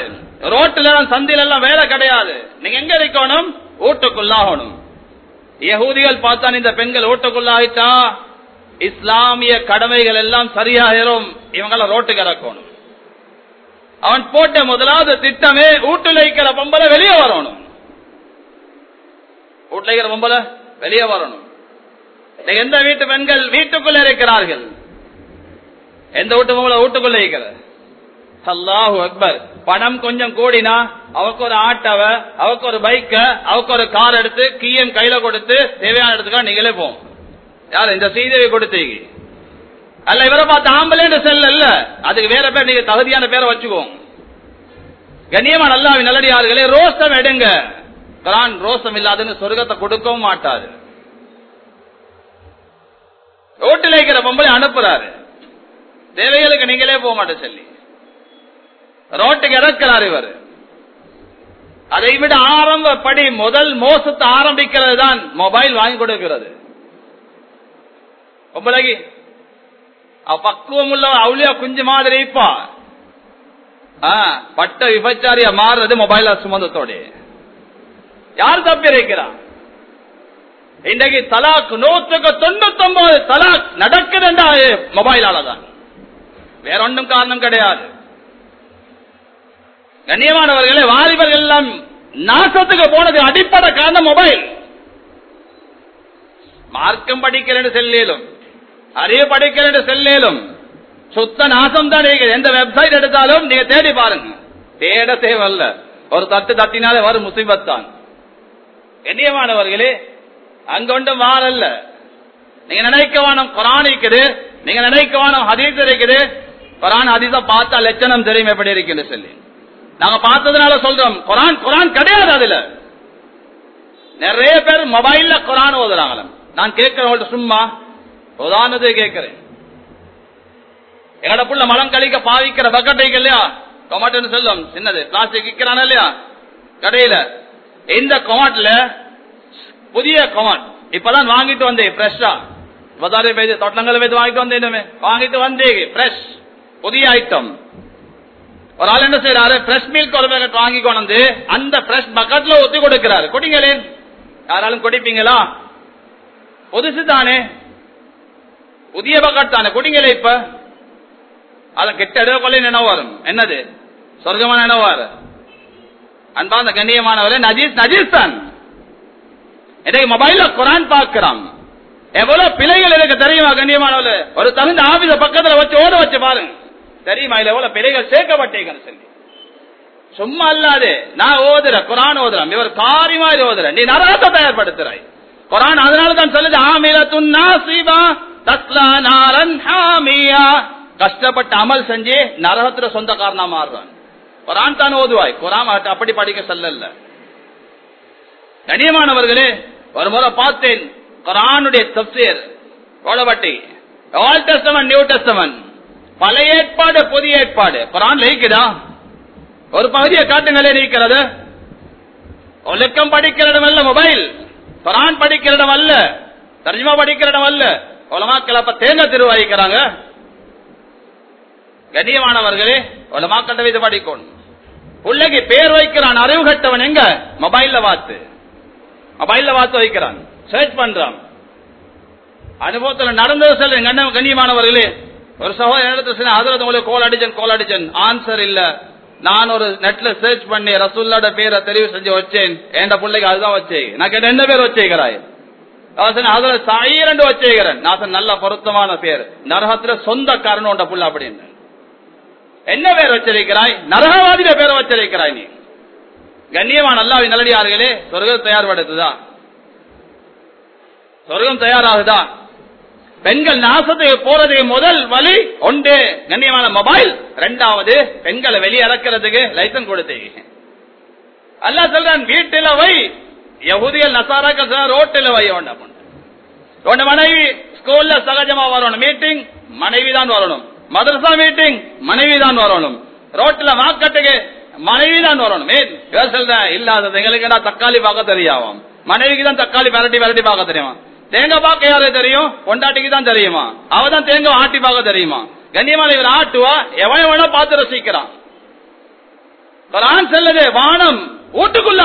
ரோட்டுல சந்தையில எல்லாம் வேலை கிடையாது. நீங்க எங்க இருக்கணும் ஊட்டுக்குள்ளாகணும் யகூதிகள் பார்த்தா இந்த பெண்கள் ஊட்டுக்குள்ளாகிட்டா இஸ்லாமிய கடமைகள் எல்லாம் சரியாயிரும். இவங்கள ரோட்டுக்கு இறக்கணும். அவன் போட்ட முதலாவது திட்டமே வீட்டுல இருக்கிற பொம்பளை வெளியே வரணும். வீட்டுல இருக்கிற பொம்பளை வெளியே வரணும். எந்த வீட்டு பெண்கள் வீட்டுக்குள்ள இருக்கிறார்கள்? எந்த வீட்டு பொம்பளை வீட்டுக்குள்ள இருக்கிற? அல்லாஹு அக்பர். பணம் கொஞ்சம் கூடினா அவக்கு ஒரு ஆட்டவ அவக்கு ஒரு பைக்க அவக்கு ஒரு கார் எடுத்து கீயம் கையில கொடுத்து தேவையான இடத்துக்கா நீங்களே போவோம் யார் இந்த செய்தியை கொடுத்தீங்க? அல்ல இவரை பார்த்து ஆம்பளை செல்ல இல்ல அதுக்கு வேற பேர் நீங்க தகுதியான பேரை வச்சுக்கோங்க கண்ணியமா நல்லா நல்லடியார்களே ரோசம் எடுங்க. குரான் ரோசம் இல்லாதுன்னு சொர்க்கத்தை கொடுக்கவும் மாட்டாரு. ரோட்டில் இருக்கிற பொம்பளை அனுப்புறாரு. தேவைகளுக்கு நீங்களே போக மாட்டேன் சொல்லி. ரோட்டுக்கு இறக்கிறார் இவர். அதை விட ஆரம்ப படி முதல் மோசத்தை ஆரம்பிக்கிறது தான் மொபைல் வாங்கி கொடுக்கிறது. பொம்பளைக்கு பக்குவம் உள்ள அவுளியா குஞ்சு மாதிரி இருப்பா பட்ட விபச்சாரியா மாறுறது மொபைல் சுமந்தத்தோட. யார் தப்பி இருக்கிறான் இன்றைக்கு தலாக் நூற்றுக்கு தொண்ணூத்தி ஒன்பது தலாக் நடக்குதுண்டா மொபைலால தான். வேற ஒன்றும் காரணம் கிடையாது. கண்ணியமானவர்களே வாலிபர்கள் எல்லாம் நாசத்துக்கு போனது அடிப்படை காரணம் மொபைல் மார்க்கம் படிக்கிறேன் செல்லும் அறிவு படிக்கிற செல்லேலும் சுத்த நாசம் தான் எந்த வெப்சைட் எடுத்தாலும் நீங்க தேடி பாருங்க. தேட தேவையில்ல. ஒரு தட்டு தட்டினாலே வரும் முசிபத்தான். கண்ணியமானவர்களே அங்கொண்டும் வாழல்ல நீங்க நினைக்க வேணும் குரான் இருக்குது. நீங்க நினைக்க வேணும் ஹதீஸ் இருக்குது. குரான் ஹதீஸ பார்த்தா லட்சணம் தெரியும் எப்படி இருக்குன்னு சொல்லி. நாங்க பார்த்ததுனால சொல்றோம் குரான் குரான் கிடையாது அதுல. நிறைய பேர் மொபைல்ல குரான் ஓதுறாங்களே நான் கேட்கிறவங்கள்ட்ட சும்மா உதாரணத்தை கேட்கிறேன். எங்கட புள்ள மலம் கழிக்க பாவிக்கிற பக்கெட் இல்லையா? டொமாட்டோன்னு சொல்லும். சின்னது. பிளாஸ்டிக் விற்கிறான இல்லையா? கடையில. இந்த கொமாட்ல புதிய கொமாட். இப்பதான் வாங்கிட்டு வந்தேன் ஃப்ரெஷ்ஷா பதாரி பேஜ் தொட்டங்களை பேஜ் வாங்கிட்டு வந்தேன் வாங்கிட்டு வந்தேன் ஃப்ரெஷ் புதிய ஐட்டம் ஒரு ஆள் என்ன செய்யறாரு ஃப்ரெஷ் மில்க் ஒரு பேக்கெட் வாங்கி கொண்டு வந்து அந்த ஃப்ரெஷ் பக்கெட்ல ஒத்தி கொடுக்கிறாரு. குடிங்களேன். யாராலும் குடிப்பீங்களா? புதுசு தானே புதிய பகட்டான தானே குடிங்களே இப்ப. அத கெட்ட இடவு கொள்ள நினைவாரும் என்னது? சொர்க்கமான நினைவாரு வரும். அந்த கண்ணியமானவரே நஜீஸ் நஜீஸ் தான் இன்றைக்கு மொபைல்ல குரான் பார்க்கிறான் எவ்வளவு பிழைகள் எனக்கு தெரியுமா கண்ணியமானவர்களே? ஒரு தகுந்த ஆபீஸ பக்கத்துல வச்சு ஓட வச்சு பாருங்க. தெரியுமா? இல்ல எவ்வளவு பிழைகள்? சேர்க்கப்பட்டீங்க சொல்லி சும்மா அல்லாது நான் ஓதுற குரான் ஓதுறேன். இவர் காரியமா இது ஓதுற நீ நரகத்தை தயார்படுத்துறாய். குரான் அதனால தான் சொல்லுது ஆமிலத்துன் நாசிபா தஸ்லா கஷ்டப்பட்டு அமல் செஞ்சு நரகத்துல சொந்தக்காரனா மாறுறான். குரான் தான் ஓதுவாய். குரான் அப்படி படிக்க சொல்லல கனியமானவர்களே ஒரு முறை பார்த்தேன். குரானுடைய தப்சீர் ஓடப்பட்டி ஓல்ட் டெஸ்டமன் நியூ டெஸ்டமன். பழைய ஏற்பாடு புதிய ஏற்பாடு. குரான் இருக்குதா ஒரு பகுதியை காட்டுங்களே நீக்கிறது. ஒழுக்கம் படிக்கிற இடம் அல்ல மொபைல். குரான் படிக்கிற இடம் அல்ல. தர்ஜிமா படிக்கிற இடம் அல்ல. உலமாக்கள் அப்ப தேங்க திருவாயிக்கிறாங்க கண்ணியமானவர்களே உலமாக்கண்ட வைத்து படிக்கணும். பிள்ளைக்கு பேர் வைக்கிறான் அறிவு கட்டவன் எங்க? மொபைல்ல பார்த்து. மொபைல்ல பார்த்து வைக்கிறான். சர்ச் பண்றான். அனுபவத்தில் நடந்தது சொல்ல கண்ணியமானவர்களே. ஒரு சகோதரன் அதுல உங்களுக்கு கோல் அடிச்சன் கோல் அடிச்சன். ஆன்சர் இல்ல. நான் ஒரு நெட்ல சர்ச் பண்ணி ரசூல்லோட பேரை தெரிவு செஞ்சு வச்சேன். என் பிள்ளைக்கு அதுதான் வச்சேன். நான் கேட்ட என்ன பேர் வச்சேக்கிறாய் சாயிரண்டு வச்சேக்கிறேன் நாசன் நல்ல பொருத்தமான பேர். நரகத்துல சொந்தக்காரன் உண்ட புள்ள அப்படின்னு என்ன? பேர் வச்சிருக்கிறாய்? நரகவாதிய பேரை வச்சிருக்கிறாய் நீ. கண்ணியமான அல்லாவின் நல்லடியார்களே சொர்க்கம் தயார்படுத்துதா? சொர்க்கம் தயாராகுதா? பெண்கள் நாசத்துக்கு போறதுக்கு முதல் வழி ஒன்று கண்ணியமான மொபைல். ரெண்டாவது பெண்களை வெளியிறக்கிறதுக்கு லைசன்ஸ் கொடுத்தீங்க அல்ல சொல்றான் வீட்டில வை யகுதிகள் நசாராக்கள் ரோட்டில் வேண்டாம் ஒன்று மனைவி ஸ்கூல்ல சகஜமா வரணும் மீட்டிங் மனைவி தான் வரணும் மதரசா மீட்டிங் மனைவி தான் வரணும் ரோட்ல மார்க்கெட்டுக்கு மனைவி தான் வரணும் சொல்றேன் இல்லாதது எங்களுக்கு தக்காளி பார்க்க தெரியாவும் மனைவிக்கு தான் தக்காளி விரட்டி விரட்டி பார்க்க தெரியுமா தேங்காய் பார்க்க யாரு தெரியும் பொண்டாட்டிக்கு தான் தெரியுமா அவ தான் தேங்காய் ஆட்டி பார்க்க தெரியுமா கண்ணியமான இவர் ஆட்டுவா எவன் வேணா பார்த்து ரசிக்கிறான் செல்லது வானம் வீட்டுக்குள்ள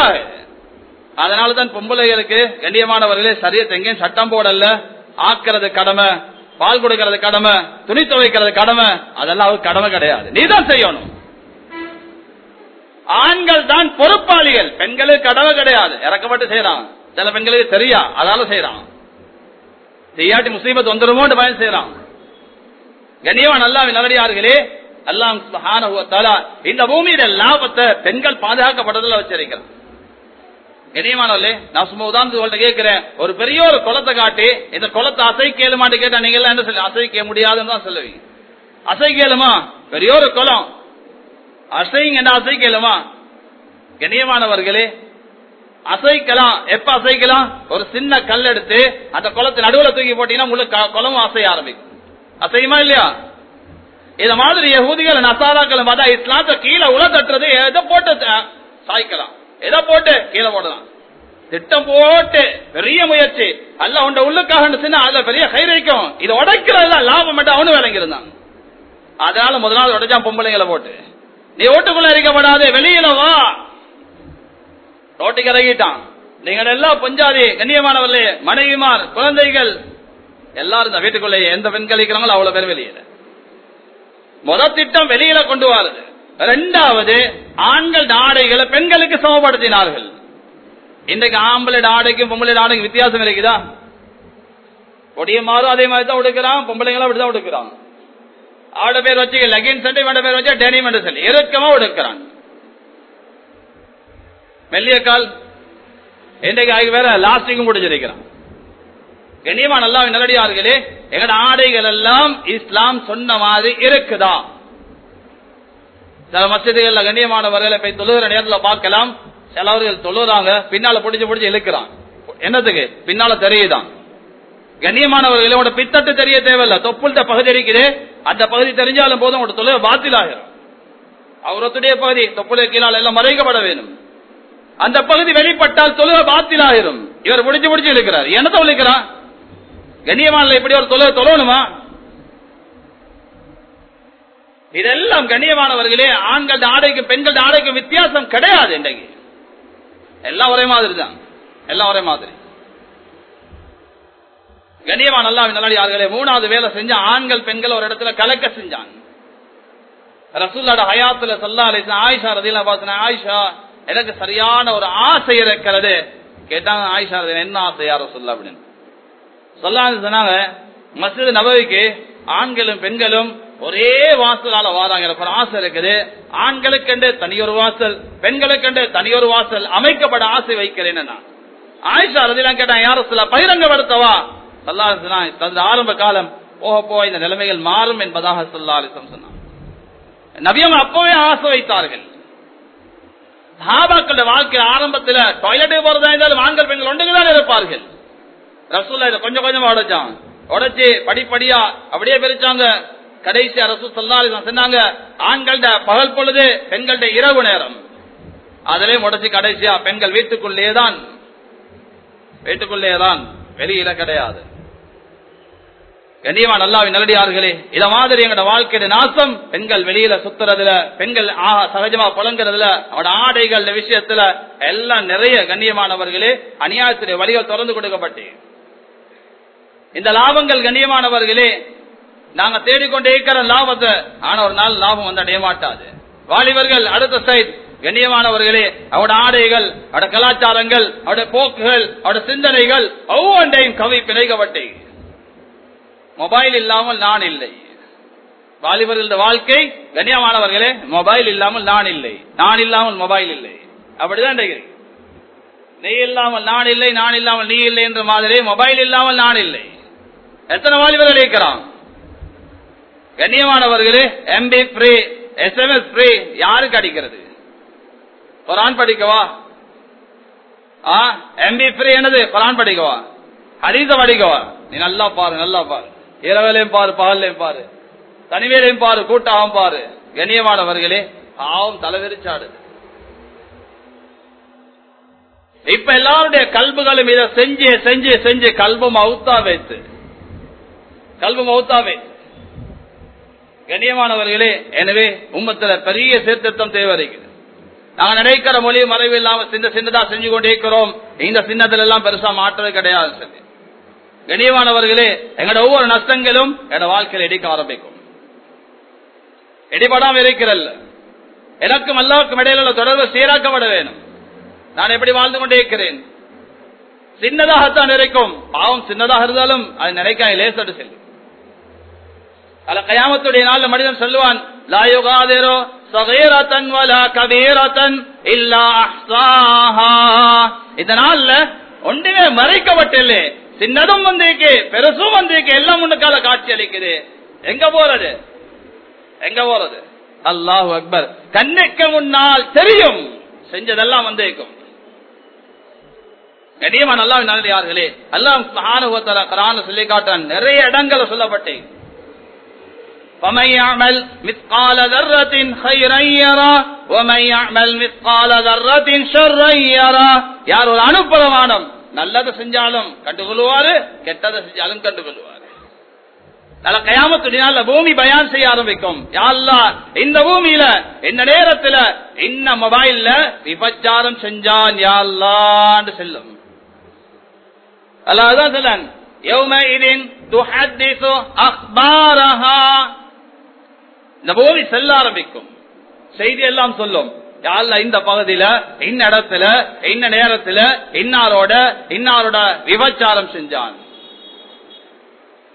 அதனாலதான் பொம்பளைகளுக்கு கண்ணியமானவர்களே சரியத்தை எங்கேயும் சட்டம் போடல. ஆக்கிறது கடமை பால் கொடுக்கிறது கடமை துணி துவைக்கிறது கடமை அதெல்லாம் அவர் கடமை கிடையாது. நீதான் செய்யணும். ஆண்கள் தான் பொறுப்பாளிகள். பெண்களுக்கு கடமை கிடையாது. இறக்கப்பட்டு செய்யறான். சில பெண்களுக்கு தெரியா? அதால செய்யறான். செய்யாட்டி முஸ்லீமத் வந்துருமோ பயம் செய்யறான். கண்ணியவான் அல்லாவின் நல்லடியார்களே அல்லாம் இந்த பூமியில லாபத்தை பெண்கள் பாதுகாக்கப்படுறதுல வச்சிருக்கிறான் கண்ணியமானவர்களே நான் சும்மா உதாரணத்துக்கு கேட்கிறேன். ஒரு பெரிய ஒரு குளத்தை காட்டி இந்த குளத்தை அசைக்க மாட்டு கேட்டா நீங்க எல்லாம் என்ன சொல்லி அசைக்க முடியாதுன்னு தான் சொல்லுவீங்க. அசைக்கலுமா பெரிய ஒரு குளம். அசைங்க என்ன அசைக்கலுமா கண்ணியமானவர்களே அசைக்கலாம். எப்ப அசைக்கலாம்? ஒரு சின்ன கல் எடுத்து அந்த குளத்தை நடுவில் தூக்கி போட்டீங்கன்னா உங்களுக்கு குளமும் அசைய ஆரம்பிக்கும். அசையுமா இல்லையா? இத மாதிரி யகுதிகள் நசாராக்கள் பார்த்தா இஸ்லாத்த கீழே உள்ள தட்டுறது எதை போட்டு சாய்க்கலாம். எதை போட்டு? கீழே போடலாம். திட்டம் போட்டு பெரிய முயற்சி. அல்ல உண்ட உள்ளுக்காக அதுல பெரிய கைரைக்கும் இதை உடைக்கிறதுல லாபம் மட்டும் அவனு விளங்கியிருந்தான். அதனால முதல் நாள் உடைச்சான் பொம்பளைங்களை போட்டு. நீ ஓட்டுக்குள்ள இருக்கப்படாது வெளியில வா. ரோட்டுக்கு இறங்கிட்டான். நீங்கள் எல்லாம் பொஞ்சாதி கண்ணியமானவர்களே மனைவிமார் குழந்தைகள் எல்லாரும் இந்த வீட்டுக்குள்ளே எந்த பெண்கள் இருக்கிறாங்களோ அவ்வளவு பேர் வெளியில. முத திட்டம் வெளியில கொண்டு வாருது. ரெண்டாவது ஆண்கள் ஆடைகளை பெண்களுக்கு சமப்படுத்தினார்கள். இன்றைக்கு ஆம்பளை ஆடைக்கும் பொம்பளை ஆடைக்கும் வித்தியாசம் இருக்குதா? கொடியமாரும் அதே மாதிரி தான் உடுக்கிறான் பொம்பளைங்களும் அப்படிதான் உடுக்கிறான். அவட பேர் வச்சு லெகின் சட்டை வேண்ட பேர் வச்சா டெனிம் என்று சொல்லி இறுக்கமா உடுக்கிறான். மெல்லிய கால். இன்றைக்கு ஆகி வேற லாஸ்டிக்கும் முடிஞ்சிருக்கிறான். கண்ணியமா நல்லா நல்லடியார்களே எங்கட ஆடைகள் எல்லாம் இஸ்லாம் சொன்ன மாதிரி இருக்குதா? சில மசிதிகள்ல கண்ணியமானவர்களை போய் தொழுகிற நேரத்துல பார்க்கலாம். சிலவர்கள் தொழுறாங்க பின்னால பிடிச்சு பிடிச்சு இழுக்கிறான். என்னத்துக்கு? பின்னால தெரியுதான். கண்ணியமானவர்களே உங்களோட பித்தட்டு தெரிய தேவையில்ல. தொப்புள்த பகுதி இருக்குது அந்த பகுதி தெரிஞ்சாலும் போதும் உங்களோட தொழில் பாத்திலாகிடும் அவரத்துடைய பகுதி தொப்புளை கீழால் எல்லாம் மறைக்கப்பட வேணும் அந்த பகுதி வெளிப்பட்டால் தொழுகை பாத்திலாகிடும் இவர் பிடிச்சு பிடிச்சு இழுக்கிறார். என்னத்தை இழுக்கிறான் கண்ணியமான இப்படி ஒரு தொழில் தொழணுமா? இதெல்லாம் கண்ணியமானவர்களே ஆண்கள் ஆடைக்கும் பெண்கள் ஆடைக்கும் வித்தியாசம் கிடையாது இன்றைக்கு. எல்லாம் ஒரே மாதிரி தான். எல்லாம் ஒரே மாதிரி. கண்ணியமான நல்லா நல்லடியார்களே மூணாவது வேலை செஞ்ச ஆண்கள் பெண்கள் ஒரு இடத்துல கலக்க செஞ்சாங்க. ரசூல்லாட ஹயாத்துல சல்லா அலிஸ் ஆயிஷா ரதியில பாத்தின ஆயிஷா எனக்கு சரியான ஒரு ஆசை இருக்கிறது. கேட்டாங்க ஆயிஷா ரதியில என்ன ஆசையா ரசூல்லா சொல்ல அப்படின்னு. சொல்லான்னு சொன்னாங்க மசித நபவிக்கு ஆண்களும் பெண்களும் ஒரே வாசலால வாராங்க எனக்கு ஆசை இருக்குது. ஆண்களுக்கென்று தனியொரு வாசல் பெண்களுக்கென்று தனியொரு வாசல் அமைக்கப்பட ஆசை வைக்கிறேன் நான். ஆயிஷா ரதிலாம் கேட்டான் யார சொல்ல பகிரங்கப்படுத்தவா சொல்லா தந்த ஆரம்ப காலம் போக போக இந்த நிலைமைகள் மாறும் என்பதாக சொல்லா அலிசம் சொன்னான். நபியம் அப்பவே ஆசை வைத்தார்கள். சாபாக்களோட வாழ்க்கை ஆரம்பத்தில் டாய்லெட்டுக்கு போறதா இருந்தாலும் ஆண்கள் பெண்கள் ஒன்றுக்குதான் இருப்பார்கள். ரசூல்லா இதை கொஞ்சம் கொஞ்சமா உடைச்சான். உடைச்சு படிப்படியா அப்படியே பிரிச்சாங்க. கடைசி அரசு சொல்லாலி சொன்னாங்க ஆண்கள்ட பகல் பொழுது பெண்கள்ட இரவு நேரம். அதிலே உடைச்சு கடைசியா பெண்கள் வீட்டுக்குள்ளேதான் வீட்டுக்குள்ளேதான் வெளியில கிடையாது. கண்ணியமான நல்லாவி நல்லடியார்களே இத மாதிரி எங்களோட வாழ்க்கையோட நாசம். பெண்கள் வெளியில சுத்துறதுல பெண்கள் சகஜமா புலங்குறதுல அவட ஆடைகள் விஷயத்துல எல்லாம் நிறைய கண்ணியமானவர்களே அநியாயத்துடைய வழிகள் திறந்து கொடுக்கப்பட்டு இந்த லாபங்கள் கண்ணியமானவர்களே நாங்க தேடிக்கொண்டே இருக்கிற லாபத்தை ஆனா ஒரு நாள் லாபம் வந்து அடைய மாட்டாது. வாலிபர்கள் அடுத்த சைட் கண்ணியமானவர்களே அவட ஆடைகள் அவட கலாச்சாரங்கள் அவட போக்குகள் அவட சிந்தனைகள் ஒவ்வொன்றையும் கவி பிணைக்கப்பட்டே மொபைல் இல்லாமல் நான் இல்லை. வாலிபர்களது வாழ்க்கை கண்ணியமானவர்களே மொபைல் இல்லாமல் நான் இல்லை. நான் இல்லாமல் மொபைல் இல்லை. அப்படிதான் நீ இல்லாமல் நான் இல்லை நான் இல்லாமல் நீ இல்லை என்ற மாதிரி மொபைல் இல்லாமல் நான் இல்லை. எத்தனை வாலிபர்கள் இருக்கிறான்? கண்ணியமானவர்களே எம்பி ஃப்ரீ எஸ்எம்எஸ் ஃப்ரீ யாருக்கு அடிக்கிறது? குரான் படிக்கவா? ஆ எம்பி ஃப்ரீ என்னது? குரான் படிக்கவா? ஹரீத படிக்கவா? நீ நல்லா பாரு நல்லா பாரு. இரவிலையும் பாரு பகல்லையும் பாரு. தனிவேலையும் பாரு கூட்டாகவும் பாரு. கண்ணியமானவர்களே பாவம் தலைவிரிச்சாடுது இப்ப எல்லாருடைய கல்புகளும் இதை செஞ்சு செஞ்சு செஞ்சு கல்பும் அவுத்தா வைத்து. கல்பும் அவுத்தா வைத்து. கண்ணியமானவர்களே எனவே உம்மத்துல பெரிய சீர்திருத்தம் தேவை இருக்குது நாங்க நினைக்கிற மொழி மறைவு இல்லாம சின்ன சின்னதா செஞ்சு கொண்டே இருக்கிறோம். இந்த சின்னத்துல எல்லாம் பெருசா மாற்றவே கிடையாது சொல்லி கண்ணியமானவர்களே எங்களோட ஒவ்வொரு நஷ்டங்களும் என்னோட வாழ்க்கையில் இடிக்க ஆரம்பிக்கும். இடிபடாம இருக்கிறல்ல. எனக்கும் எல்லாருக்கும் இடையில உள்ள தொடர்பு சீராக்கப்பட வேணும் நான் எப்படி வாழ்ந்து கொண்டே இருக்கிறேன்? சின்னதாகத்தான் இருக்கும். பாவம் சின்னதாக இருந்தாலும் அது நினைக்க லேசட்டு செல்லும். அல்ல கயாமத்துடைய நாள்ல மனிதன் சொல்லுவான் லாயுகாதேரோ சகீரத்தன் வலா கபீரத்தன் இல்லா அஹ்சாஹா ஒன்றுமே மறைக்கப்பட்டில்லை. சின்னதும் வந்திருக்கு பெருசும் வந்திருக்கு எல்லாம் முன்னுக்கால காட்சி அளிக்குது. எங்க போறது? எங்க போறது? அல்லாஹு அக்பர். கண்ணுக்கு முன்னால் தெரியும் செஞ்சதெல்லாம் வந்திருக்கும். கண்ணியமான அல்லாஹ் நல்லே அல்லாஹ் சுப்ஹானஹு குரான் சொல்லி காட்டான் நிறைய இடங்களை சொல்லப்பட்டேன். ومن يعمل مثقال ذرة خيرا يرى ومن يعمل مثقال ذرة شرا يرى யார் ஒரு அனுப்பிரமாணம் நல்லதை செஞ்சாலும் கண்டுகொள்வாரு கெட்டதை செஞ்சாலும் கண்டுகொள்வாரு நல்ல கயாமத்துடினால பூமி பயான் செய்ய ஆரம்பிக்கும் யாழ்லா இந்த பூமியில இந்த நேரத்துல இன்ன மொபைல்ல விபச்சாரம் செஞ்சான் யாழ்லான்னு செல்லும் அல்லாதான் சொல்லன் يومئذ تحدث أخبارها இந்த செல்ல ஆரம்பிக்கும். செய்தி எல்லாம் சொல்லும். யாழ்ல இந்த பகுதியில இன்ன இடத்துல இன்ன நேரத்துல இன்னாரோட இன்னாரோட விபச்சாரம் செஞ்சான்.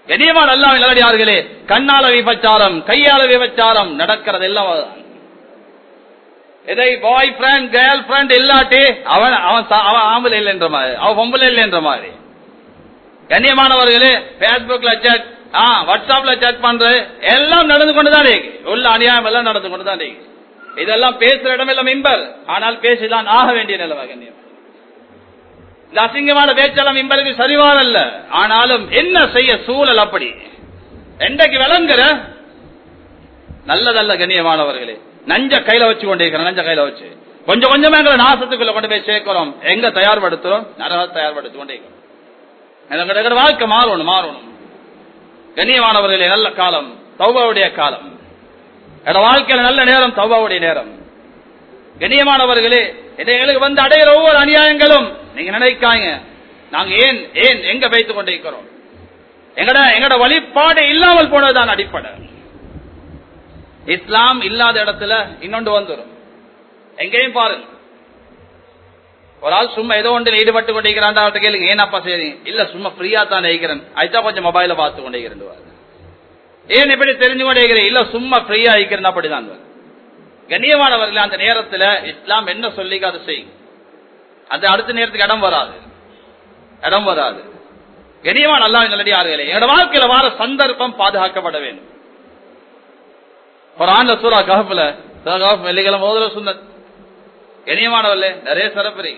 கனியமான எல்லாம் விளையாடியார்களே கண்ணால விபச்சாரம் கையால விபச்சாரம் நடக்கிறது எல்லாம் இதை பாய் ஃப்ரெண்ட் கேர்ள் ஃப்ரெண்ட் இல்லாட்டி அவன் அவன் அவன் ஆம்பளை இல்லைன்ற மாதிரி அவன் பொம்பளை இல்லைன்ற மாதிரி. கண்ணியமானவர்களே பேஸ்புக்ல சேட் வாட்ஸ்அப்ல சேட் பண்றது எல்லாம் நடந்து கொண்டுதான் உள்ள அநியாயம் எல்லாம் நடந்து கொண்டுதான் இதெல்லாம் பேசுற இடம் எல்லாம் மிம்பர் ஆனால் பேசிதான் ஆக வேண்டிய நிலவாக இந்த அசிங்கமான பேச்செல்லாம் மிம்பருக்கு சரிவானல்ல ஆனாலும் என்ன செய்ய சூழல் அப்படி? என்றைக்கு விளங்குற? நல்லதல்ல கண்ணியமானவர்களே. நஞ்ச கையில வச்சு கொண்டிருக்கிறோம் நஞ்ச கையில வச்சு. கொஞ்சம் கொஞ்சமா எங்களை நாசத்துக்குள்ள கொண்டு போய் சேர்க்கிறோம். எங்க தயார்படுத்துறோம்? நரக தயார்படுத்தி கொண்டே இருக்கிறோம் வாழ்க்கை மாறணும் மாறணும். கண்ணியமானவர்களே நல்ல காலம். தௌபாவுடைய காலம். எட வாழ்க்கையில நல்ல நேரம் தௌபாவுடைய நேரம். கண்ணியமானவர்களே எங்களுக்கு வந்து அடையிற ஒவ்வொரு அநியாயங்களும் நீங்க நினைக்காங்க. நாங்க ஏன் ஏன் எங்க வைத்துக் கொண்டிருக்கிறோம்? எங்கட எங்கட வழிபாடு இல்லாமல் போனதுதான் அடிப்படை. இஸ்லாம் இல்லாத இடத்துல இன்னொன்று வந்துடும் எங்கேயும் பாருங்க. ஒரு ஆள் சும்மா ஏதோ ஒன்றில் ஈடுபட்டு கொண்டிருக்கிறான் அவர்கிட்ட கேளுங்க ஏன்னாப்பா சரி இல்ல சும்மா ஃப்ரீயா தான் நினைக்கிறேன் அதுதான் கொஞ்சம் மொபைல பார்த்து கொண்டிருக்கிறேன் ஏன் எப்படி தெரிஞ்சு கொண்டிருக்கிறேன் இல்ல சும்மா ஃப்ரீயா இருக்கிறேன் அப்படிதான் கண்ணியமானவர்கள் அந்த நேரத்துல இஸ்லாம் என்ன சொல்லி அதை செய்யும்? அந்த அடுத்த நேரத்துக்கு இடம் வராது. இடம் வராது. கண்ணியமான நல்லா நல்லடியார்களே என்னோட வாழ்க்கையில வார சந்தர்ப்பம் பாதுகாக்கப்பட வேண்டும். ஒரு ஆண்ட சூறா கஹப்ல வெள்ளிக்கிழமை முதல்ல சொன்ன கண்ணியமானவர்களே நிறைய சிறப்பு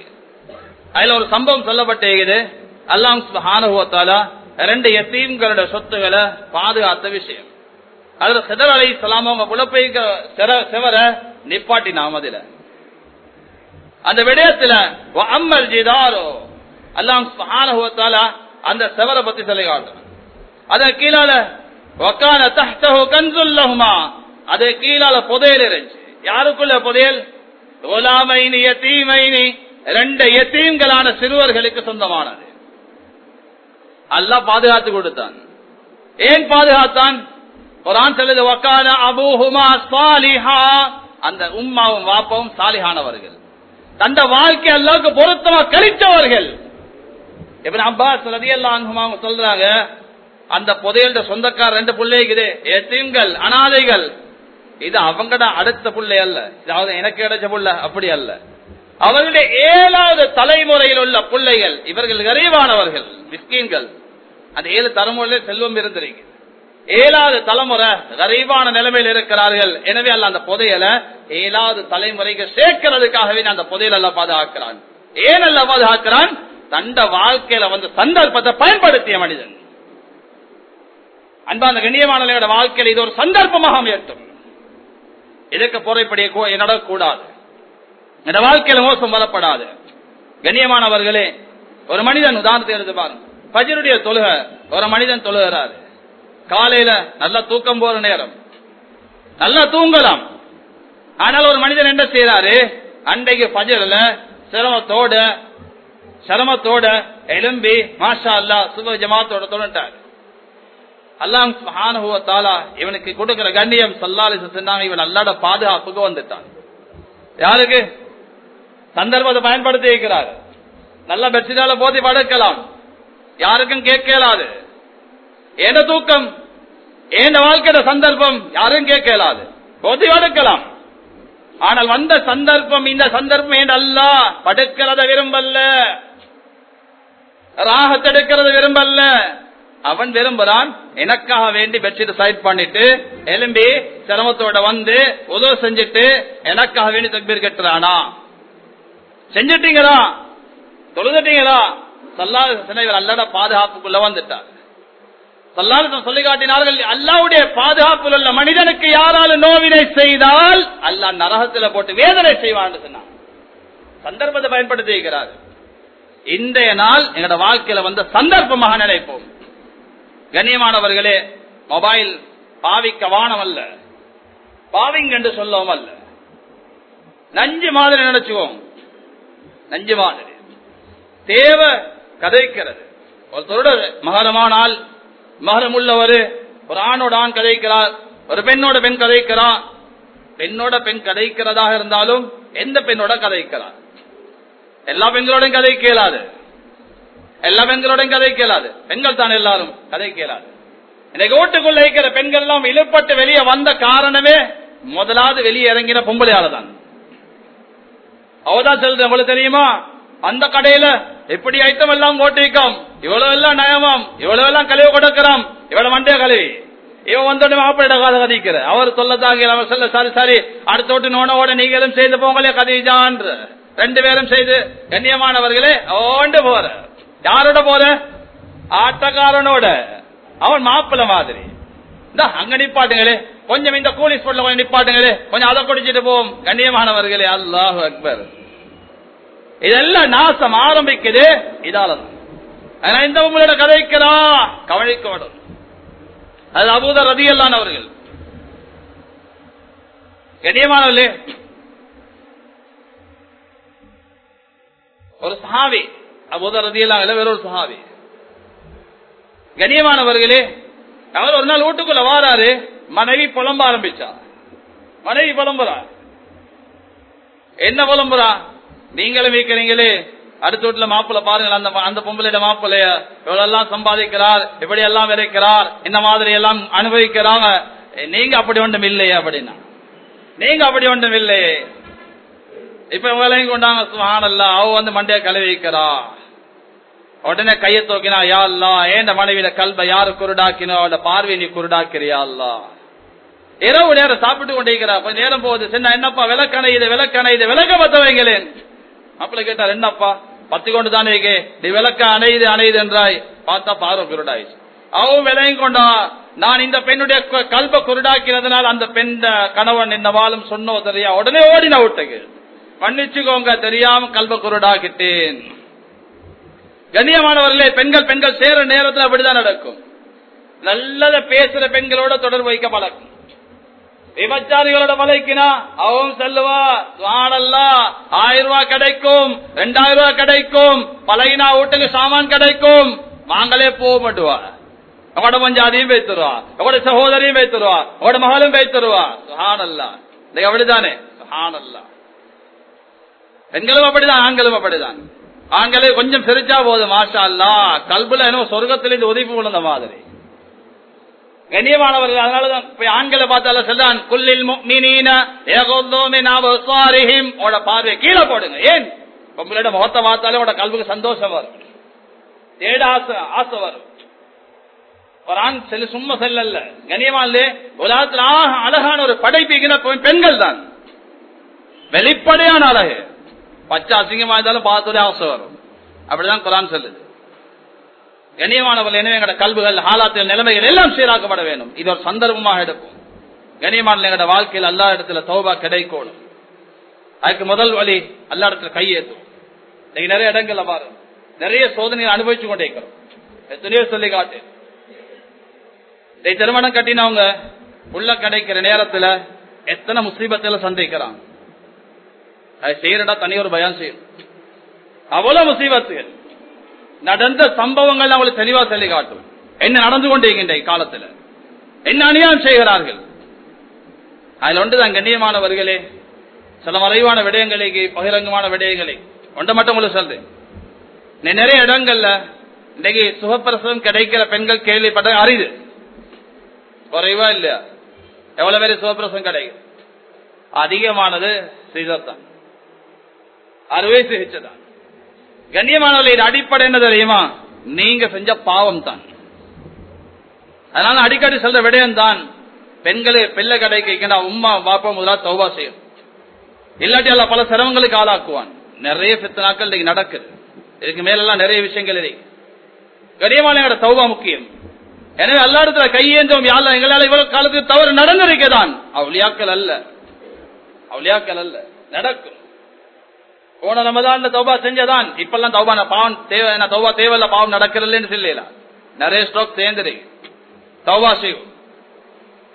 அதுல ஒரு சம்பவம் சொல்லப்பட்டிருக்குது அல்லாம் சுஹானுவத்தாலா ரெண்டு எத்தீம்களோட சொத்துக்களை பாதுகாத்த விஷயம். அதுல சிதர் அலை சலாம் அவங்க செவரை செவர நிப்பாட்டினாம் அதுல அந்த விடயத்துல அம்மல் ஜிதாரோ அல்லாம் சுஹானுவத்தாலா அந்த செவரை பத்தி சொல்லி காட்டுறான் அத கீழால வக்கான தஹ்தஹு கன்சுல்லஹுமா அது கீழால புதையல் இருந்துச்சு. யாருக்குள்ள புதையல்? ஓலாமைனி எத்தீமைனி ரெண்டு எத்தீம்களான சிறுவர்களுக்கு சொந்தமானது. அல்ல பாதுகாத்து கொடுத்தான். ஏன் பாதுகாத்தான்? குரான் சொல்லுது வக்கான அபூஹுமா சாலிஹா. அந்த உம்மாவும் வாப்பாவும் சாலிஹானவர்கள். தந்த வாழ்க்கை அல்லாவுக்கு பொருத்தமா கழித்தவர்கள். இப்ப அப்பாஸ் ரதியல்லாஹு அன்ஹுமா அவங்க சொல்றாங்க அந்த புதையல்ட சொந்தக்கார ரெண்டு பிள்ளைக்குது எத்தீம்கள் அனாதைகள். இது அவங்கட அடுத்த பிள்ளை அல்ல. இதாவது எனக்கு கிடைச்ச புள்ள அப்படி அல்ல. அவர்களுடைய ஏழாவது தலைமுறையில் உள்ள பிள்ளைகள் இவர்கள் விரைவானவர்கள் மிஸ்கீன்கள். அந்த ஏழு தலைமுறையில செல்வம் இருந்திருக்கு. ஏழாவது தலைமுறை விரைவான நிலைமையில் இருக்கிறார்கள். எனவே அல்ல அந்த புதையல ஏழாவது தலைமுறைக்கு சேர்க்கிறதுக்காகவே அந்த புதையல் அல்ல பாதுகாக்கிறான். ஏன் அல்ல பாதுகாக்கிறான்? தண்ட வாழ்க்கையில வந்து சந்தர்ப்பத்தை பயன்படுத்திய மனிதன். அன்பா அந்த கண்ணியமான வாழ்க்கையில் இது ஒரு சந்தர்ப்பமாக அமையட்டும். இதற்கு பொறைப்படிய நடக்கூடாது இந்த வாழ்க்கையில மோசம் வரப்படாது கண்ணியமானவர்களே ஒரு மனிதன் உதாரணத்தை எடுத்து பாருங்க. பஜருடைய தொழுக ஒரு மனிதன் தொழுகிறாரு. காலையில நல்லா தூக்கம் போற நேரம். நல்லா தூங்கலாம். ஆனால் ஒரு மனிதன் என்ன செய்யறாரு அன்றைக்கு பஜர்ல சிரமத்தோட சிரமத்தோட எலும்பி மாஷா அல்லா சுப ஜமாத்தோட தொழுட்டார் அல்லாம் மகானுவத்தாலா இவனுக்கு கொடுக்கிற கண்ணியம் சல்லாலி சொன்னாங்க இவன் அல்லாட பாதுகாப்புக்கு வந்துட்டான். யாருக்கு? சந்தர்ப்பத்தை பயன்படுத்தி இருக்கிறார். நல்ல பெட்ஷீட்டால போதி படுக்கலாம். யாருக்கும் கேட்கலாது ஏன தூக்கம்? ஏன வாழ்க்கையோட சந்தர்ப்பம்? யாரும் கேட்கலாது போதி படுக்கலாம். ஆனால் வந்த சந்தர்ப்பம் இந்த சந்தர்ப்பம் ஏன் அல்ல? படுக்கிறத விரும்பல்ல ராகத்தெடுக்கிறது விரும்பல்ல அவன் விரும்புறான். எனக்காக வேண்டி பெட்ஷீட் சைட் பண்ணிட்டு எலும்பி சிரமத்தோட வந்து உதவு செஞ்சுட்டு எனக்காக வேண்டி தக்பீர் கட்டுறானா? செஞ்சிட்டீங்களா? தொழுதட்டீங்களா? சல்லாத இவர் அல்லாத பாதுகாப்புக்குள்ள வந்துட்டார். சல்லாத சொல்லி காட்டினார்கள் அல்லாவுடைய பாதுகாப்பில் உள்ள மனிதனுக்கு யாராலும் நோவினை செய்தால் அல்லா நரகத்தில் போட்டு வேதனை செய்வான்னு சொன்னான். சந்தர்ப்பத்தை பயன்படுத்தி இருக்கிறார் இன்றைய நாள் எங்களோட வாழ்க்கையில வந்த சந்தர்ப்பமாக நினைப்போம். கண்ணியமானவர்களே மொபைல் பாவிக்க வானம் அல்ல. பாவிங் என்று சொல்லவும் அல்ல. நஞ்சு மாதிரி நினைச்சுவோம். நஞ்சமானது தேவை கதைக்கிறது. ஒருத்தரோட மகரமானால் மகரம் உள்ளவர் ஒரு ஆணோட ஆண் கதைக்கிறார் ஒரு பெண்ணோட பெண் கதைக்கிறார். பெண்ணோட பெண் கதைக்கிறதாக இருந்தாலும் எந்த பெண்ணோட கதைக்கிறார்? எல்லா பெண்களோடையும் கதை கேளாது. எல்லா பெண்களோடையும் கதை கேளாது. பெண்கள் தான் எல்லாரும் கதை கேளாது. இன்னைக்கு ஓட்டுக்குள்ள இருக்கிற பெண்கள் எல்லாம் இழுப்பட்டு வெளியே வந்த காரணமே முதலாவது வெளியே இறங்கின பொம்பளையால தான். அவதான் சொல்றது உங்களுக்கு தெரியுமா? அந்த கடையில எப்படி ஐட்டம் எல்லாம் போட்டு வைக்கும் இவ்வளவு எல்லாம் நயமாம் இவ்வளவு எல்லாம் கழிவு கொடுக்கிறோம். இவ்வளவு மண்டே கழிவு. இவன் வந்தோட மாப்பிள்ளை காத கதிக்கிற அவர் சொல்லத்தாங்க அவர் சொல்ல சரி சரி அடுத்த விட்டு நோனோட நீங்களும் செய்து போங்களே கதிஜான்ற ரெண்டு பேரும் செய்து கண்ணியமானவர்களே ஓண்டு போற. யாரோட போற? ஆட்டக்காரனோட. அவன் மாப்பிள்ள மாதிரி. இந்த அங்க நிப்பாட்டுங்களே. கொஞ்சம் இந்த கூலி ஸ்போர்ட்ல கொஞ்சம் நிப்பாட்டுங்களே. கொஞ்சம் அதை குடிச்சிட்டு போவோம். கண்ணியமானவர்களே அல்லாஹ் அக்பர். இதெல்லாம் நாசம் ஆரம்பிக்குது. இதாலதான் ஆனா இந்த உங்களோட கதைக்கிறா கவனிக்கப்படும் அது அபூத ரதியல்லான் அவர்கள். கண்ணியமானவர்களே ஒரு சஹாவி அபூத ரதியல்லான் வேற ஒரு சஹாவி கண்ணியமானவர்களே அவர் ஒரு நாள் வீட்டுக்குள்ள வாராரு மனைவி புலம்ப ஆரம்பிச்சா. மனைவி புலம்புறா. என்ன புலம்புறா? நீங்களும் வைக்கிறீங்களே. அடுத்த வீட்டுல மாப்பிள்ள பாருங்க அந்த அந்த பொம்பளையிட மாப்பிள்ளைய. எவ்வளவு எல்லாம் சம்பாதிக்கிறார் இப்படி எல்லாம் விதைக்கிறார் இந்த மாதிரி எல்லாம் அனுபவிக்கிறாங்க நீங்க அப்படி ஒன்றும் இல்லையே அப்படின்னா. நீங்க அப்படி ஒன்றும் இல்லையே. இப்ப இவங்களையும் கொண்டாங்க சுகானல்ல அவ வந்து மண்டையை கழுவிக்கிறா உடனே கையை தூக்கினா யா அல்லா ஏண்ட மனைவியில கல்ப யாரு குருடாக்கினோ அவட பார்வை நீ குருடாக்கிறியா அல்லா? இரவு நேரம் சாப்பிட்டு கொண்டிருக்கிறா. கொஞ்ச நேரம் போகுது. சின்ன என்னப்பா விளக்கணை இது விளக்கணை இது விளக்க பத்த வைங்களேன் அப்படி கேட்டார் என்னப்பா? பத்தி கொண்டு தானே நீ விளக்க அணையுது அணையுது என்றாய். பார்த்தா பார்வை குருடாயிச்சு அவன் விலையும் கொண்டா. நான் இந்த பெண்ணுடைய கல்ப குருடாக்கிறதுனால அந்த பெண் கணவன் என்ன வாழும் சொன்னோ தெரியா? உடனே ஓடின விட்டுக்கு. மன்னிச்சுக்கோங்க தெரியாம கல்ப குருடாக்கிட்டேன். கண்ணியமானவர்களே பெண்கள் பெண்கள் சேர நேரத்தில் அப்படிதான் நடக்கும். நல்லத பேசுற பெண்களோட தொடர்பு வைக்க பழக்கம். விபச்சாரிகளோட பழக்கினா அவன் செல்லுவா சுவானல்லா ஆயிரம் ரூபாய் கிடைக்கும் ரெண்டாயிரம் ரூபாய் கிடைக்கும் பழகினா வீட்டுக்கு சாமான் கிடைக்கும். வாங்களே போக மாட்டுவா அவட பஞ்சாதியும் வைத்துருவா அவட சகோதரியும் வைத்துருவா அவட மகளும் வைத்துருவா. சுஹானல்லா. இது அப்படிதானே சுஹானல்லா. பெண்களும் அப்படிதான் ஆண்களும் அப்படிதான். ஆண்களே கொஞ்சம் சிரிச்சா போதும் மாஷா அல்லா கல்புல என்ன சொர்க்கத்திலிருந்து உதவி விழுந்த மாதிரி. கண்ணியமானவர்கள் அதனாலதான் போய் ஆண்களை பார்த்தால சொல்றான் குல்லில் முக்மினீன பார்வை கீழே போடுங்க. ஏன்? உங்களோட முகத்தை பார்த்தாலே உங்களோட கல்விக்கு சந்தோஷம் வரும். தேட ஆசை ஆசை வரும். ஒரு ஆண் செல்லு சும்மா செல்லல்ல. கண்ணியமானே உலகத்தில் அழகான ஒரு படைப்பிக்கிற பெண்கள் தான். வெளிப்படையான அழகு. பச்சை அசிங்கமா இருந்தாலும் பார்த்தோட ஆசை வரும். அப்படிதான் குரான் சொல்லுது. கண்ணியமானவர்கள் எனவே எங்களோட கல்விகள் ஹாலாத்தில் நிலைமைகள் எல்லாம் சீராக்கப்பட வேண்டும். இது ஒரு சந்தர்ப்பமாக எடுக்கும் கண்ணியமான எங்களோட வாழ்க்கையில் எல்லா இடத்துல தௌபா கிடைக்கணும் அதுக்கு முதல் வழி எல்லா இடத்துல கையேற்றும். இன்னைக்கு நிறைய இடங்கள்ல பாரு நிறைய சோதனையை அனுபவிச்சு கொண்டே இருக்கிறோம். எத்தனையோ சொல்லி காட்டு. திருமணம் கட்டினவங்க உள்ள கிடைக்கிற நேரத்துல எத்தனை முஸ்லீபத்தில சந்திக்கிறாங்க. அது செய்யறடா தனியொரு பயம் செய்யும். அவ்வளவு முசீபத்துகள். நடந்த சம்பவங்கள் அவங்களுக்கு தெளிவா சொல்லி காட்டும். என்ன நடந்து கொண்டிருக்கின்ற காலத்துல? என்ன அநியாயம் செய்கிறார்கள்? அதில் ஒன்றுதான் கண்ணியமானவர்களே சில மறைவான விடயங்களை பகிரங்கமான விடயங்களை. ஒன்றை மட்டும் உங்களுக்கு சொல்றேன். நிறைய இடங்கள்ல இன்னைக்கு சுகப்பிரசவம் கிடைக்கிற பெண்கள் கேள்விப்பட்ட அறிது குறைவா இல்லையா? எவ்வளவு பேர் சுகப்பிரசவம் கிடைக்கும் அதிகமானது சீசர் தான். அறுவை சிகிச்சை தான். கண்ணியமானவர்கள் இது அடிப்படை என்ன தெரியுமா? நீங்க செஞ்ச பாவம் தான் அதனால அடிக்கடி சொல்ற விடயம் தான் பெண்களை பிள்ளை கிடைக்க உமா பாப்பா முதலா தௌபா செய்யும். இல்லாட்டி அல்ல பல சிரமங்களுக்கு ஆளாக்குவான். நிறைய பித்தனாக்கள் இன்னைக்கு நடக்குது. இதுக்கு மேலெல்லாம் நிறைய விஷயங்கள் இருக்கு. கண்ணியமான தௌபா முக்கியம். எனவே எல்லா இடத்துல கையேந்தோம் யாழ்ல எங்களால் இவ்வளவு காலத்துக்கு தவறு நடந்திருக்கதான். அவளியாக்கள் அல்ல. அவளியாக்கள் அல்ல. நடக்கும். போன ரமதான் தௌபா செஞ்சதான். இப்பெல்லாம் தௌபா பாவம் தேவை தௌபா தேவையில்ல பாவம் நடக்கிறதுன்னு சொல்லல நிறைய ஸ்டோக் சேர்ந்துரு தௌபா செய்யும்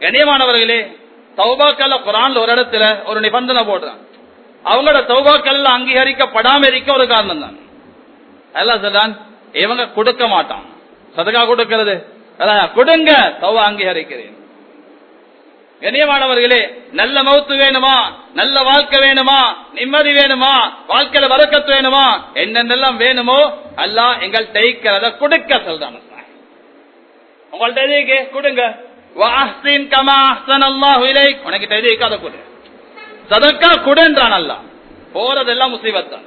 கண்ணியமானவர்களே தௌபாக்கல்ல குரான்ல ஒரு இடத்துல ஒரு நிபந்தனை போடுறான். அவங்களோட தௌபாக்கல்ல அங்கீகரிக்கப்படாம இருக்க ஒரு காரணம் தான். எல்லாம் சொல்றான் இவங்க கொடுக்க மாட்டான். சதகா கொடுக்கிறது. கொடுங்க தௌவா அங்கீகரிக்கிறேன். கண்ணியமானவர்களே நல்ல மவுத்து வேணுமா? நல்ல வாழ்க்கை வேணுமா? நிம்மதி வேணுமா? வாழ்க்கையில வரக்கத்து வேணுமா? என்னென்னலாம் வேணுமோ எல்லாம் எங்கள் தைக்கிறத கொடுக்க சொல்றாங்க உங்கள்ட்ட எதுக்கு கொடுங்க. உனக்கு தெரிவிக்காத கொடு. சதக்கா கொடுன்றான் அல்ல போறதெல்லாம் முசீபத்தான்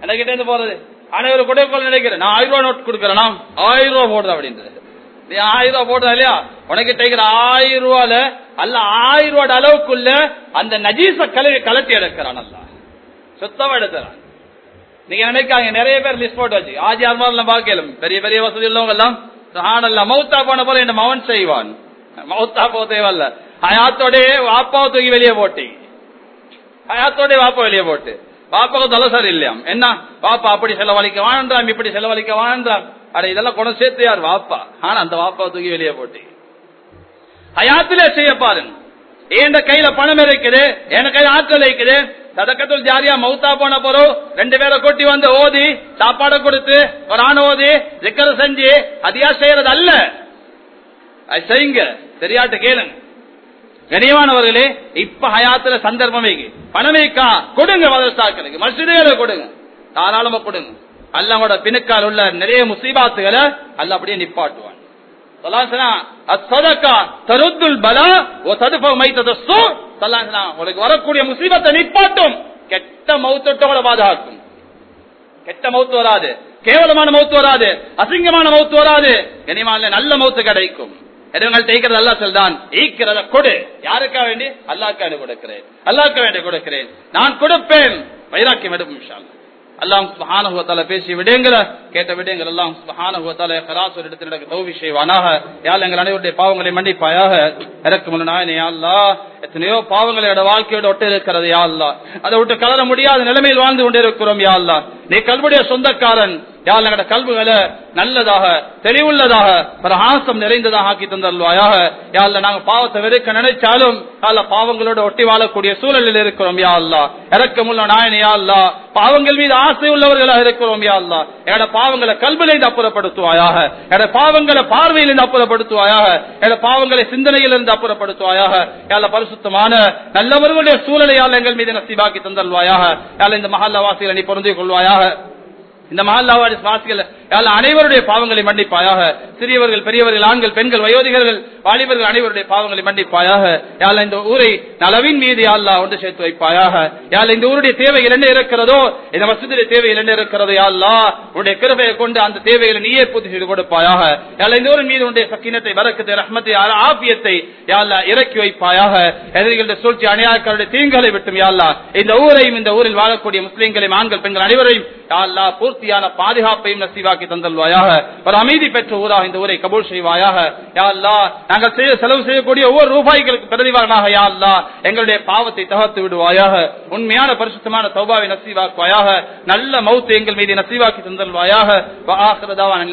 எனக்கிட்ட இருந்து போறது? அனைவரும் கொடுக்கல நினைக்கிறேன். நான் ஆயிரம் ரூபாய் நோட் கொடுக்கறேன். ஆயிரம் ரூபாய் போடுறது அப்படின்றது. நீ ஆயிரம் ரூபாய் போடுற இல்லையா? உனக்கு தைக்கிற ஆயிரம் ரூபால அல்ல ஆயிரம் ரூபாய் அளவுக்குள்ள அந்த நஜீச கலவை கலத்தி எடுக்கிறான் அல்ல. சுத்தமா எடுக்கிறான். நீங்க நினைக்காங்க நிறைய பேர் லிஸ்ட் போட்டு வச்சு ஆஜி அர்மாரில் பார்க்கலாம். பெரிய பெரிய வசதி உள்ளவங்க எல்லாம். ஆனல்ல மௌத்தா போன போல என்ன மவன் செய்வான். மௌத்தா போ தேவல்ல அயாத்தோட வாப்பாவை தூக்கி வெளியே போட்டி. அயாத்தோட வாப்பா வெளியே போட்டு. பாப்பாவுக்கு தலசரி இல்லையாம் என்ன? பாப்பா அப்படி செலவழிக்க வாழ்ந்தான் இப்படி செலவழிக்க வாழ்ந்தான் அட இதெல்லாம் குணம் சேர்த்து யார்? வாப்பா. ஆனா அந்த வாப்பாவை தூக்கி வெளியே போட்டி. ஹயாத்திலே செய்ய பாருங்க. என் கையில பணம் இருக்குது? என் கையில ஆற்றல் இருக்குது. சதக்கத்தில் ஜாரியா மௌத்தா போன போறோம் ரெண்டு பேரை கூட்டி வந்து ஓதி சாப்பாடு கொடுத்து ஒரு ஓதி சிக்கர செஞ்சு அதிகா செய்யறது அல்ல. அது செய்யுங்க. தெரியாட்டு கேளுங்க. கனியமானவர்களே இப்ப ஹயாத்துல சந்தர்ப்பம் பணமேக்கா கொடுங்க மதரசாக்களுக்கு மசிதிகளை கொடுங்க. தாராளமா கொடுங்க. அல்லாவோட பிணுக்கால் உள்ள நிறைய முசீபாத்துகளை அல்ல அப்படியே நிப்பாட்டுவான். வரக்கூடிய முசீபத்தை நிப்பாட்டும். கெட்ட மௌத்தோட பாதுகாக்கும். கெட்ட மௌத்து வராது. கேவலமான மௌத்து வராது. அசிங்கமான மௌத்து வராது. கனிமான நல்ல மௌத்து கிடைக்கும். எதுங்கள் தேய்க்கிறது அல்லா சொல்தான் ஈக்கிறத கொடு. யாருக்கா வேண்டி? அல்லாக்கா வேண்டி கொடுக்கிறேன். அல்லாக்க வேண்டி கொடுக்கிறேன். நான் கொடுப்பேன். வைராக்கியம் எடுக்கும் அல்லாம் சுபஹானஹுவத்தால பேசிய விடயங்களை கேட்ட விடயங்கள் எல்லாம் சுபஹானஹுவத்தால கராஸ் ஒரு இடத்தில் எனக்கு தௌவி செய்வானாக. யாழ் எங்கள் அனைவருடைய பாவங்களை மன்னிப்பாயாக. இறக்கு முன்னாயனே அல்லா எத்தனையோ பாவங்களோட வாழ்க்கையோட ஒட்டு இருக்கிறது யாழ்லா அதை விட்டு கலர முடியாத நிலைமையில் வாழ்ந்து கொண்டிருக்கிறோம் யா அல்லா நீ கல்விடைய சொந்தக்காரன். யாழ் எங்கட கல்விகளை நல்லதாக தெளிவுள்ளதாக பிரகாசம் நிறைந்ததாக ஆக்கி தந்தல்வாயாக யாழ்ல நாங்க பாவத்தை வெறுக்க நினைச்சாலும் யாழ்ல பாவங்களோட ஒட்டி வாழக்கூடிய சூழலில் இருக்கிறோம் யாழ்லா இறக்கமுள்ள நாயன் யா பாவங்கள் மீது ஆசை உள்ளவர்களாக இருக்கிறோம் யாழ்லா அல்லா பாவங்களை கல்வியிலிருந்து அப்புறப்படுத்துவாயாக. எங்கட பாவங்களை பார்வையிலிருந்து அப்புறப்படுத்துவாயாக. எங்கட பாவங்களை சிந்தனையிலிருந்து அப்புறப்படுத்துவாயாக. யாழ்ல பரிசுத்தமான நல்லவர்களுடைய சூழலையால் எங்கள் மீது நசீபாக்கி தந்தல்வாயாக இந்த மஹல்ல வாசிகளை நீ பொருந்திக் கொள்வாயாக. இந்த மஹல்லாவாடி வாசிகள் அனைவருடைய பாவங்களை மன்னிப்பாயாக. சிறியவர்கள் பெரியவர்கள் ஆண்கள் பெண்கள் வயோதிகர்கள் வாலிபர்கள் அனைவருடைய பாவங்களை மன்னிப்பாயாக. யாழ்ல இந்த ஊரை நலவின் மீது யாழ்லா ஒன்று சேர்த்து வைப்பாயாக. யாழ்ல இந்த ஊருடைய தேவைகள் என்ன இருக்கிறதோ இந்த மசூதியுடைய தேவைகள் என்ன இருக்கிறதோ யாழ்லா உன்னுடைய கிருபையை கொண்டு அந்த தேவைகளை நீயே பூர்த்தி செய்து கொடுப்பாயாக. யால் இந்த ஊரின் மீது உன்னுடைய சக்கினத்தை வரக்கத்தை ரஹ்மத்தை ஆபியத்தை யாழ்லா இறக்கி வைப்பாயாக. எதிரிகளுடைய சூழ்ச்சி அணியாக்களுடைய தீங்களை விட்டும் யாழ்லா இந்த ஊரையும் இந்த ஊரில் வாழக்கூடிய முஸ்லிம்களையும் ஆண்கள் பெண்கள் அனைவரையும் யாழ்லா திருப்தியான பாதுகாப்பையும் நசீவாக்கி தந்தல்வாயாக. ஒரு அமைதி பெற்ற ஊராக இந்த ஊரை கபூல் செய்வாயாக. யா அல்லா நாங்கள் செய்ய செலவு செய்யக்கூடிய ஒவ்வொரு ரூபாய்களுக்கு பிரதிவாரனாக யா அல்லா எங்களுடைய பாவத்தை தகர்த்து விடுவாயாக. உண்மையான பரிசுத்தமான சௌபாவை நசீவாக்குவாயாக. நல்ல மௌத்து எங்கள் மீது நசீவாக்கி தந்தல்வாயாக.